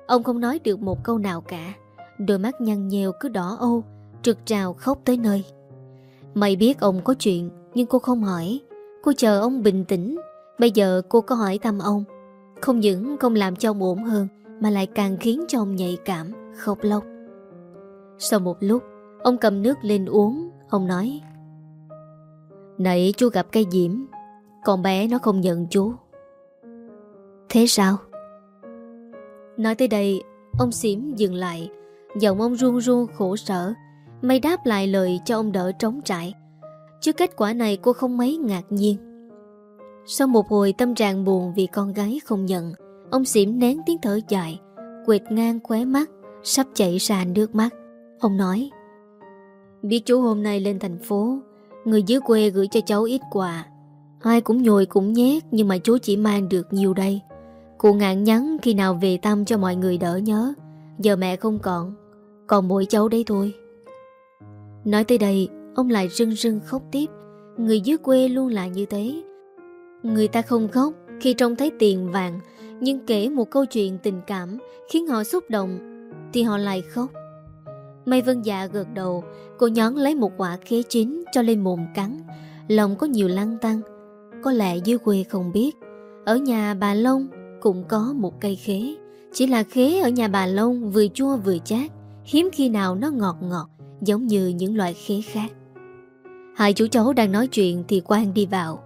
Ông không nói được một câu nào cả. Đôi mắt nhăn nhèo cứ đỏ âu, Trực trào khóc tới nơi. Mày biết ông có chuyện, Nhưng cô không hỏi. Cô chờ ông bình tĩnh. Bây giờ cô có hỏi thăm ông. Không những không làm cho ông ổn hơn, Mà lại càng khiến cho ông nhạy cảm, Khóc lóc. Sau một lúc, Ông cầm nước lên uống. Ông nói, Nãy chú gặp cây diễm, Con bé nó không nhận chú. Thế sao? Nói tới đây, Ông xỉm dừng lại. Giọng ông run run khổ sở, May đáp lại lời cho ông đỡ trống trải. Trước kết quả này cô không mấy ngạc nhiên. Sau một hồi tâm trạng buồn vì con gái không nhận, Ông xỉm nén tiếng thở dài, Quệt ngang khóe mắt, Sắp chảy ra nước mắt. Ông nói, Biết chú hôm nay lên thành phố, Người dưới quê gửi cho cháu ít quà. Ai cũng nhồi cũng nhét, Nhưng mà chú chỉ mang được nhiều đây. Cụ ngạn nhắn khi nào về tâm cho mọi người đỡ nhớ. Giờ mẹ không còn Còn mỗi cháu đấy thôi. Nói tới đây, Ông lại rưng rưng khóc tiếp. Người dưới quê luôn là như thế. Người ta không khóc khi trông thấy tiền vàng, Nhưng kể một câu chuyện tình cảm Khiến họ xúc động Thì họ lại khóc. Mây vân dạ gật đầu, Cô nhón lấy một quả khế chín cho lên mồm cắn. Lòng có nhiều lăng tăng, Có lẽ dưới quê không biết. Ở nhà bà Long cũng có một cây khế. Chỉ là khế ở nhà bà Long vừa chua vừa chát, Hiếm khi nào nó ngọt ngọt, Giống như những loại khế khác. Hai chú cháu đang nói chuyện thì Quang đi vào.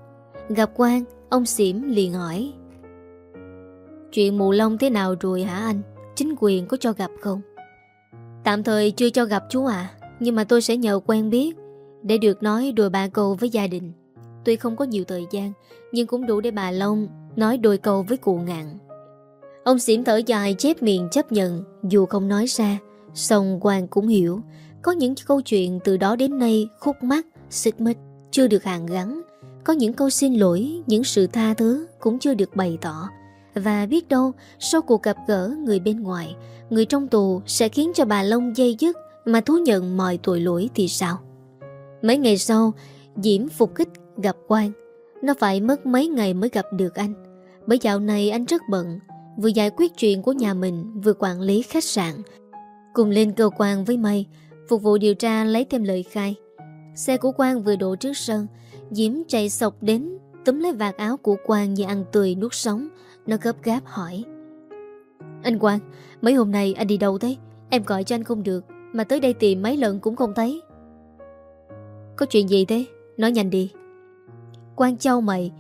Gặp Quang, Ông xỉm liền hỏi. Chuyện mù long thế nào rồi hả anh? Chính quyền có cho gặp không? Tạm thời chưa cho gặp chú à Nhưng mà tôi sẽ nhờ quen biết Để được nói đôi ba câu với gia đình. Tuy không có nhiều thời gian Nhưng cũng đủ để bà Long Nói đôi câu với cụ ngạn. Ông xỉm thở dài chép miệng chấp nhận Dù không nói ra Xong Quang cũng hiểu Có những câu chuyện từ đó đến nay Khúc mắc, xích mích Chưa được hàn gắn. Có những câu xin lỗi Những sự tha thứ cũng chưa được bày tỏ. Và biết đâu, Sau cuộc gặp gỡ người bên ngoài, Người trong tù sẽ khiến cho bà Long dây dứt Mà thú nhận mọi tội lỗi thì sao? Mấy ngày sau, Diễm phục kích gặp Quang. Nó phải mất mấy ngày mới gặp được anh. Bởi dạo này anh rất bận, Vừa giải quyết chuyện của nhà mình, Vừa quản lý khách sạn. Cùng lên cơ quan với Mây Phục vụ điều tra lấy thêm lời khai. Xe của Quang vừa đổ trước sân, Diễm chạy sọc đến Túm lấy vạt áo của Quang như ăn tươi nuốt sống. Nó gấp gáp hỏi. Anh Quang, Mấy hôm nay anh đi đâu thế? Em gọi cho anh không được, Mà tới đây tìm mấy lần cũng không thấy. Có chuyện gì thế? Nói nhanh đi. Quang trao mày.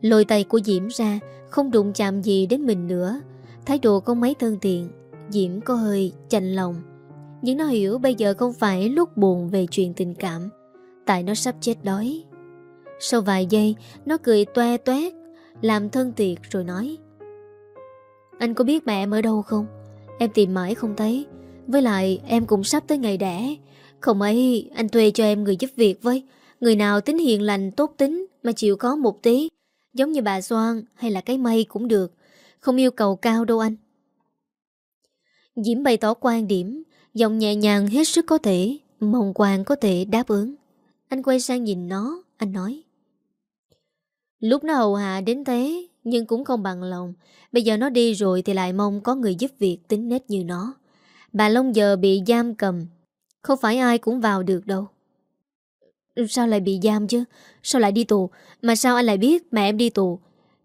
Lôi tay của Diễm ra, Không đụng chạm gì đến mình nữa. Thái độ không mấy thân thiện, Diễm có hơi chạnh lòng. Nhưng nó hiểu bây giờ không phải lúc buồn về chuyện tình cảm. Tại nó sắp chết đói. Sau vài giây, Nó cười toe toét. Làm thân tiệt rồi nói. Anh có biết mẹ em ở đâu không? Em tìm mãi không thấy. Với lại, em cũng sắp tới ngày đẻ. Không ấy, anh thuê cho em người giúp việc với. Người nào tính hiền lành, tốt tính Mà chịu có một tí. Giống như bà Soan hay là cái mây cũng được. Không yêu cầu cao đâu anh. Diễm bày tỏ quan điểm. Giọng nhẹ nhàng hết sức có thể. Mong Quang có thể đáp ứng. Anh quay sang nhìn nó, Anh nói. Lúc nó hầu hạ đến thế Nhưng cũng không bằng lòng. Bây giờ nó đi rồi thì lại mong có người giúp việc tính nết như nó. Bà Long giờ bị giam cầm. Không phải ai cũng vào được đâu. Sao lại bị giam chứ? Sao lại đi tù? Mà sao anh lại biết mẹ em đi tù?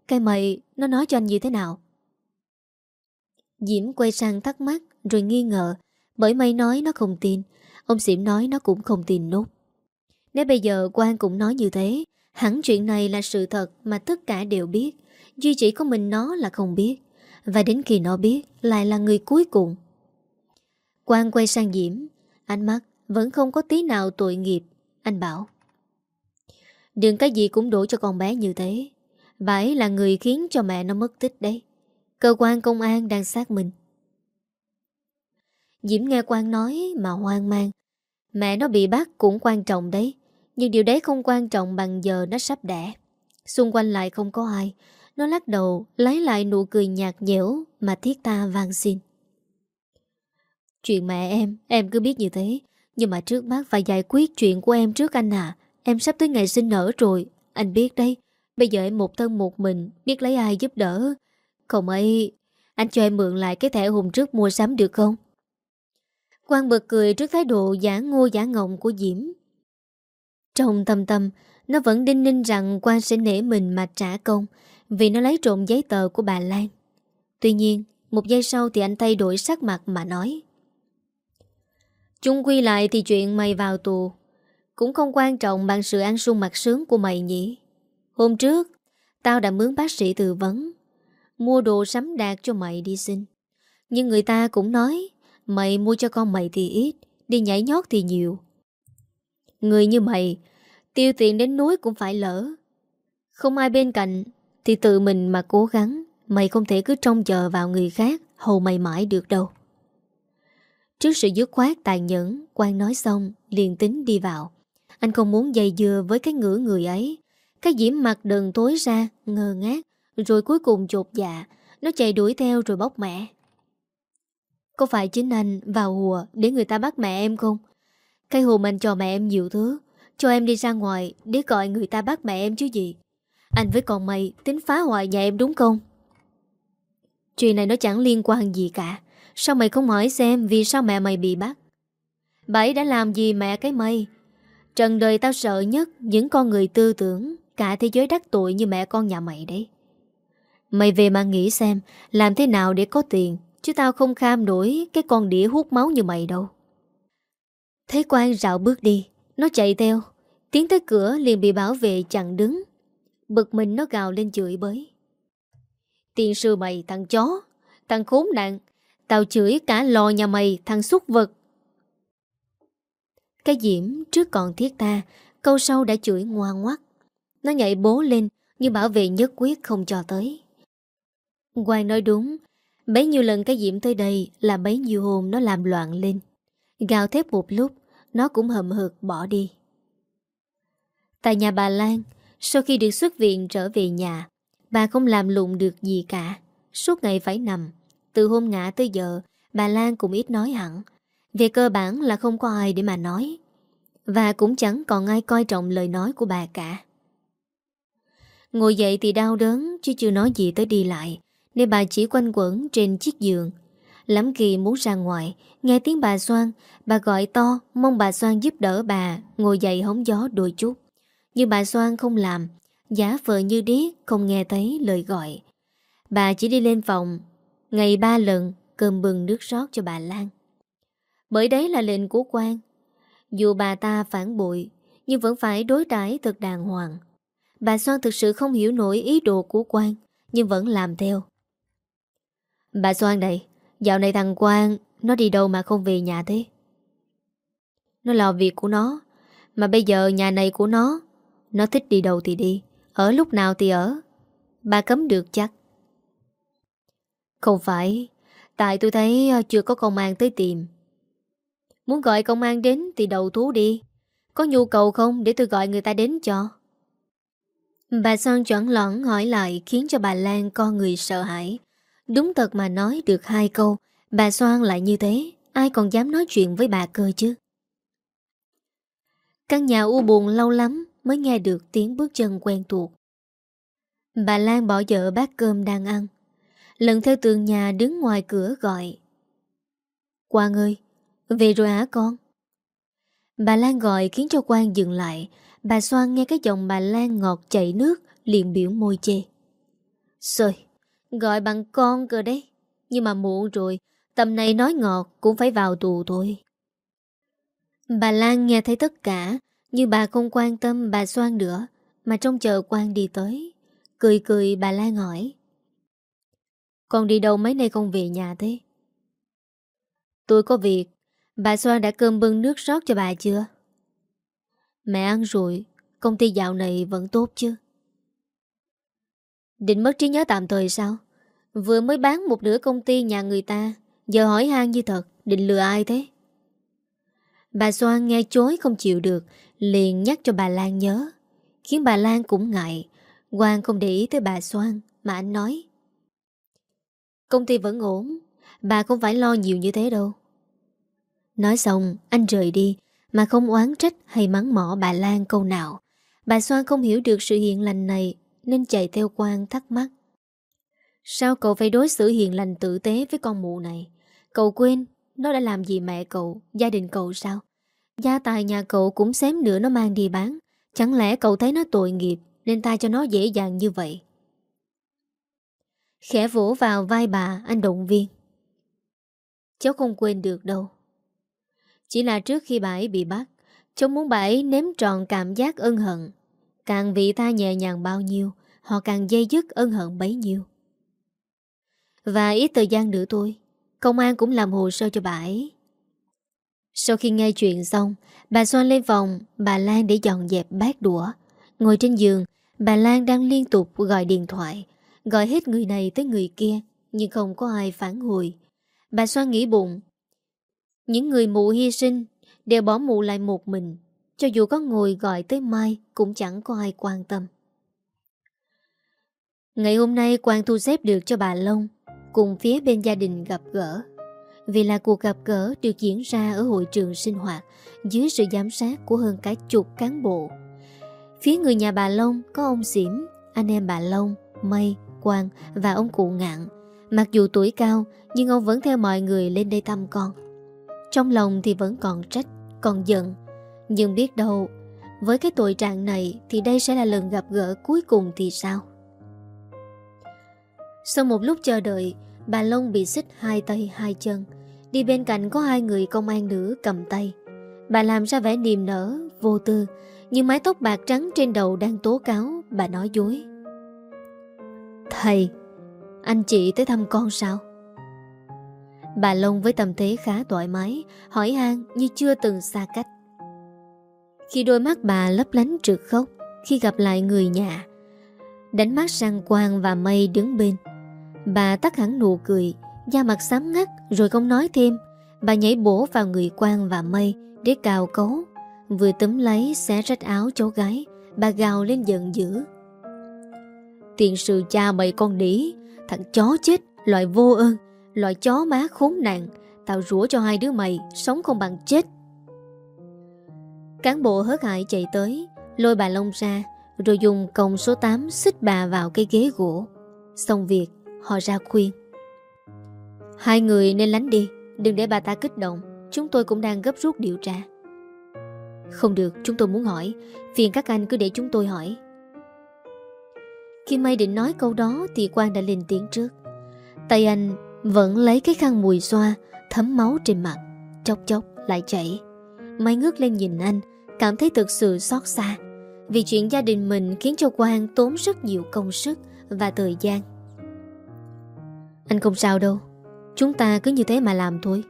Cái mày, nó nói cho anh như thế nào? Diễm quay sang thắc mắc Rồi nghi ngờ, Bởi mày nói nó không tin. Ông Diễm nói nó cũng không tin nốt. Nếu bây giờ Quang cũng nói như thế Hẳn chuyện này là sự thật Mà tất cả đều biết, Duy chỉ có mình nó là không biết, Và đến khi nó biết, Lại là người cuối cùng. Quang quay sang Diễm, Ánh mắt vẫn không có tí nào tội nghiệp. Anh bảo, Đừng cái gì cũng đổ cho con bé như thế. Bà ấy là người khiến cho mẹ nó mất tích đấy. Cơ quan công an đang xác minh. Diễm nghe quang nói mà hoang mang. Mẹ nó bị bắt cũng quan trọng đấy. Nhưng điều đấy không quan trọng bằng giờ nó sắp đẻ. Xung quanh lại không có ai. Nó lắc đầu, lấy lại nụ cười nhạt nhẽo Mà thiết ta vang xin. Chuyện mẹ em Em cứ biết như thế. Nhưng mà trước mắt phải giải quyết chuyện của em trước anh à Em sắp tới ngày sinh nở rồi. Anh biết đấy. Bây giờ em một thân một mình, Biết lấy ai giúp đỡ. Không ấy, Anh cho em mượn lại cái thẻ hùng trước mua sắm được không? Quang bật cười trước thái độ giả ngô giả ngọng của Diễm. Trong tâm tâm, Nó vẫn đinh ninh rằng Quang sẽ nể mình mà trả công, Vì nó lấy trộm giấy tờ của bà Lan. Tuy nhiên, Một giây sau thì anh thay đổi sắc mặt mà nói. Chung quy lại thì chuyện mày vào tù. Cũng không quan trọng bằng sự ăn sung mặt sướng của mày nhỉ. Hôm trước, Tao đã mướn bác sĩ tư vấn, Mua đồ sắm đạt cho mày đi xin. Nhưng người ta cũng nói, Mày mua cho con mày thì ít, Đi nhảy nhót thì nhiều. Người như mày. Tiêu tiền đến núi cũng phải lỡ. Không ai bên cạnh Thì tự mình mà cố gắng. Mày không thể cứ trông chờ vào người khác, Hầu mày mãi được đâu. Trước sự dứt khoát tàn nhẫn, Quang nói xong, liền tính đi vào. Anh không muốn dày dừa với cái ngữ người ấy. Cái diễm mặt đần tối ra, Ngơ ngác, Rồi cuối cùng chột dạ. Nó chạy đuổi theo rồi bóc mẹ. Có phải chính anh vào hùa Để người ta bắt mẹ em không? Cái hùm anh cho mẹ em nhiều thứ. Cho em đi ra ngoài, để gọi người ta bắt mẹ em chứ gì. Anh với con mày tính phá hoại nhà em đúng không? Chuyện này nó chẳng liên quan gì cả. Sao mày không hỏi xem Vì sao mẹ mày bị bắt? Bà đã làm gì mẹ cái mây Trần đời tao sợ nhất Những con người tư tưởng, Cả thế giới đắc tội như mẹ con nhà mày đấy. Mày về mà nghĩ xem, Làm thế nào để có tiền, Chứ tao không kham nổi Cái con đĩa hút máu như mày đâu. Thấy quan rạo bước đi, Nó chạy theo. Tiến tới cửa liền bị bảo vệ chặn đứng. Bực mình nó gào lên chửi bới. Tiền sư mày, thằng chó, Thằng khốn nạn, Tao chửi cả lò nhà mày, thằng xúc vật. Cái diễm trước còn thiết ta Câu sau đã chửi ngoan ngoắt. Nó nhảy bố lên, Nhưng bảo vệ nhất quyết không cho tới. Quang nói đúng, Bấy nhiêu lần cái diễm tới đây Là bấy nhiêu hôm nó làm loạn lên. Gào thép một lúc, Nó cũng hầm hực bỏ đi. Tại nhà bà Lan, Sau khi được xuất viện trở về nhà, Bà không làm lụng được gì cả. Suốt ngày phải nằm, Từ hôm ngã tới giờ, Bà Lan cũng ít nói hẳn. Về cơ bản là không có ai để mà nói, Và cũng chẳng còn ai coi trọng lời nói của bà cả. Ngồi dậy thì đau đớn, Chứ chưa nói gì tới đi lại, Nên bà chỉ quanh quẩn trên chiếc giường, Lắm kỳ muốn ra ngoài Nghe tiếng bà Soan Bà gọi to, Mong bà Soan giúp đỡ bà, Ngồi dậy hóng gió đôi chút. Nhưng bà Soan không làm, Giả vờ như điếc, Không nghe thấy lời gọi. Bà chỉ đi lên phòng, Ngày ba lần, cơm bừng nước rót cho bà Lan. Bởi đấy là lệnh của quan. Dù bà ta phản bội, Nhưng vẫn phải đối đãi thật đàng hoàng. Bà Soan thực sự không hiểu nổi ý đồ của quan, Nhưng vẫn làm theo. Bà Soan này, Dạo này thằng Quang nó đi đâu mà không về nhà thế? Nó lo việc của nó, Mà bây giờ nhà này của nó Nó thích đi đâu thì đi, Ở lúc nào thì ở. Bà cấm được chắc. Không phải, Tại tôi thấy ờ, chưa có công an tới tìm. Muốn gọi công an đến Thì đầu thú đi. Có nhu cầu không để tôi gọi người ta đến cho? Bà Son chuẩn lõn hỏi lại Khiến cho bà Lan con người sợ hãi. Đúng thật mà nói được hai câu Bà Soan lại như thế, Ai còn dám nói chuyện với bà cơ chứ? Căn nhà u buồn lâu lắm Mới nghe được tiếng bước chân quen thuộc. Bà Lan bỏ dở bát cơm đang ăn. Lần theo tường nhà đứng ngoài cửa gọi. Quang ơi, Về rồi hả con? Bà Lan gọi khiến cho Quang dừng lại. Bà Soan nghe cái giọng bà Lan ngọt chảy nước, liền biểu môi chê. Rồi Gọi bằng con cơ đấy. Nhưng mà muộn rồi Tầm này nói ngọt cũng phải vào tù thôi. Bà Lan nghe thấy tất cả Nhưng bà không quan tâm bà Soan nữa, Mà trong chờ quan đi tới. Cười cười bà Lan hỏi. Con đi đâu mấy nay không về nhà thế? Tôi có việc. Bà Soan đã cơm bưng nước rót cho bà chưa? Mẹ ăn rồi. Công ty dạo này vẫn tốt chứ? Định mất trí nhớ tạm thời sao? Vừa mới bán một nửa công ty nhà người ta. Giờ hỏi han như thật, Định lừa ai thế? Bà Soan nghe chối không chịu được, Liền nhắc cho bà Lan nhớ. Khiến bà Lan cũng ngại, Quang không để ý tới bà Soan, Mà anh nói. Công ty vẫn ổn, Bà không phải lo nhiều như thế đâu. Nói xong, anh rời đi, Mà không oán trách hay mắng mỏ bà Lan câu nào. Bà Soan không hiểu được sự hiện lành này, Nên chạy theo Quang thắc mắc. Sao cậu phải đối xử hiền lành tử tế với con mụ này? Cậu quên, nó đã làm gì mẹ cậu, gia đình cậu sao? Gia tài nhà cậu cũng xém nữa nó mang đi bán. Chẳng lẽ cậu thấy nó tội nghiệp nên ta cho nó dễ dàng như vậy? Khẽ vỗ vào vai bà anh động viên. Cháu không quên được đâu. Chỉ là trước khi bà ấy bị bắt, cháu muốn bà ấy nếm tròn cảm giác ân hận. Càng vị ta nhẹ nhàng bao nhiêu, họ càng dây dứt ân hận bấy nhiêu. Và ít thời gian nữa thôi Công an cũng làm hồ sơ cho bà ấy. Sau khi nghe chuyện xong, Bà Xoan lên phòng Bà Lan để dọn dẹp bát đũa. Ngồi trên giường, Bà Lan đang liên tục gọi điện thoại, Gọi hết người này tới người kia, Nhưng không có ai phản hồi. Bà Xoan nghĩ bụng, Những người mụ hy sinh Đều bỏ mụ lại một mình, Cho dù có ngồi gọi tới mai Cũng chẳng có ai quan tâm. Ngày hôm nay quan thu xếp được cho bà Long cùng phía bên gia đình gặp gỡ. Vì là cuộc gặp gỡ được diễn ra ở hội trường sinh hoạt dưới sự giám sát của hơn cả chục cán bộ. Phía người nhà bà Long có ông Xỉm, anh em bà Long, Mây, Quang và ông cụ ngạn. Mặc dù tuổi cao nhưng ông vẫn theo mọi người lên đây thăm con. Trong lòng thì vẫn còn trách, còn giận. Nhưng biết đâu, với cái tội trạng này thì đây sẽ là lần gặp gỡ cuối cùng thì sao? Sau một lúc chờ đợi, Bà Long bị xích hai tay hai chân. Đi bên cạnh có hai người công an nữ cầm tay. Bà làm ra vẻ niềm nở, Vô tư, Nhưng mái tóc bạc trắng trên đầu đang tố cáo, Bà nói dối. Thầy, Anh chị tới thăm con sao? Bà Long với tâm thế khá thoải mái, Hỏi han như chưa từng xa cách. Khi đôi mắt bà lấp lánh trượt khóc Khi gặp lại người nhà, Đánh mắt sang Quang và Mây đứng bên. Bà tắt hẳn nụ cười, Da mặt xám ngắt, rồi không nói thêm. Bà nhảy bổ vào người Quang và Mây Để cào cấu. Vừa tấm lấy xé rách áo cháu gái, Bà gào lên giận dữ. Tiền sự cha mày con đĩ, Thằng chó chết Loại vô ơn Loại chó má khốn nạn Tạo rủa cho hai đứa mày Sống không bằng chết. Cán bộ hớt hại chạy tới, Lôi bà Long ra, Rồi dùng còng số 8 xích bà vào cái ghế gỗ. Xong việc Họ ra khuyên. Hai người nên lánh đi, Đừng để bà ta kích động, Chúng tôi cũng đang gấp rút điều tra. Không được, chúng tôi muốn hỏi, Phiền các anh cứ để chúng tôi hỏi. Khi May định nói câu đó Thì Quang đã lên tiếng trước. Tay anh vẫn lấy cái khăn mùi xoa, Thấm máu trên mặt, Chốc chốc lại chảy. May ngước lên nhìn anh, Cảm thấy thực sự xót xa, Vì chuyện gia đình mình khiến cho Quang tốn rất nhiều công sức Và thời gian. Anh không sao đâu. Chúng ta cứ như thế mà làm thôi.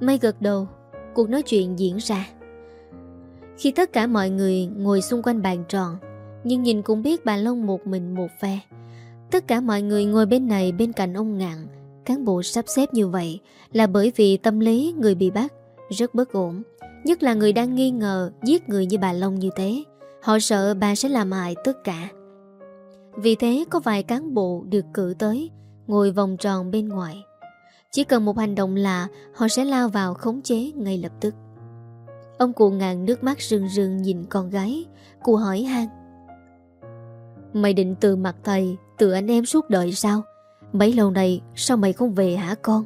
May gật đầu, Cuộc nói chuyện diễn ra. Khi tất cả mọi người ngồi xung quanh bàn tròn, Nhưng nhìn cũng biết bà Long một mình một phe. Tất cả mọi người ngồi bên này bên cạnh ông Ngạn, Cán bộ sắp xếp như vậy Là bởi vì tâm lý người bị bắt Rất bất ổn. Nhất là người đang nghi ngờ giết người như bà Long như thế. Họ sợ bà sẽ làm hại tất cả. Vì thế có vài cán bộ được cử tới, Ngồi vòng tròn bên ngoài. Chỉ cần một hành động lạ, Họ sẽ lao vào khống chế ngay lập tức. Ông cụ ngàn nước mắt rưng rưng nhìn con gái, Cụ hỏi han. Mày định từ mặt thầy, Từ anh em suốt đời sao? Mấy lâu này sao mày không về hả con?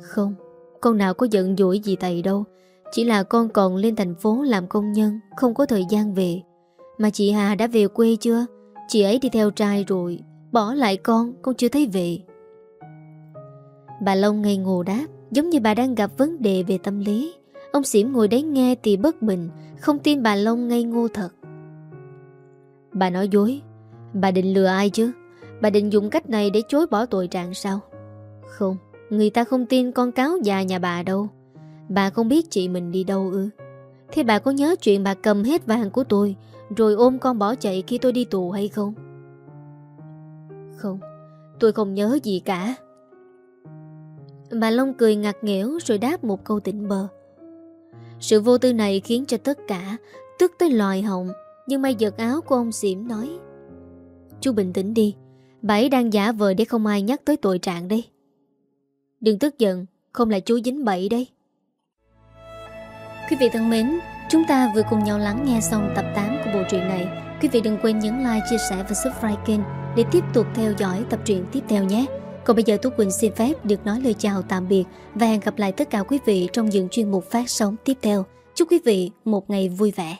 Không, Con nào có giận dỗi gì thầy đâu. Chỉ là con còn lên thành phố làm công nhân, Không có thời gian về. Mà chị Hà đã về quê chưa? Chị ấy đi theo trai rồi, Bỏ lại con Con chưa thấy về. Bà Long ngây ngồ đáp, Giống như bà đang gặp vấn đề về tâm lý. Ông xỉm ngồi đấy nghe thì bất bình, Không tin bà Long ngây ngô thật. Bà nói dối, Bà định lừa ai chứ? Bà định dùng cách này để chối bỏ tội trạng sao? Không, Người ta không tin con cáo già nhà bà đâu. Bà không biết chị mình đi đâu ư? Thế bà có nhớ chuyện bà cầm hết vàng của tôi rồi ôm con bỏ chạy khi tôi đi tù hay không? Không, Tôi không nhớ gì cả. Bà Long cười ngặt nghẽo Rồi đáp một câu tỉnh bờ. Sự vô tư này khiến cho tất cả Tức tới lòi họng Nhưng may giật áo của ông xỉm nói, Chú bình tĩnh đi, Bà ấy đang giả vờ để không ai nhắc tới tội trạng đây. Đừng tức giận, Không là chú dính bậy đây. Quý vị thân mến Chúng ta vừa cùng nhau lắng nghe xong tập 8 của bộ truyện này. Quý vị đừng quên nhấn like, chia sẻ và subscribe kênh Để tiếp tục theo dõi tập truyện tiếp theo nhé. Còn bây giờ Tú Quỳnh xin phép được nói lời chào tạm biệt Và hẹn gặp lại tất cả quý vị trong những chuyên mục phát sóng tiếp theo. Chúc quý vị một ngày vui vẻ.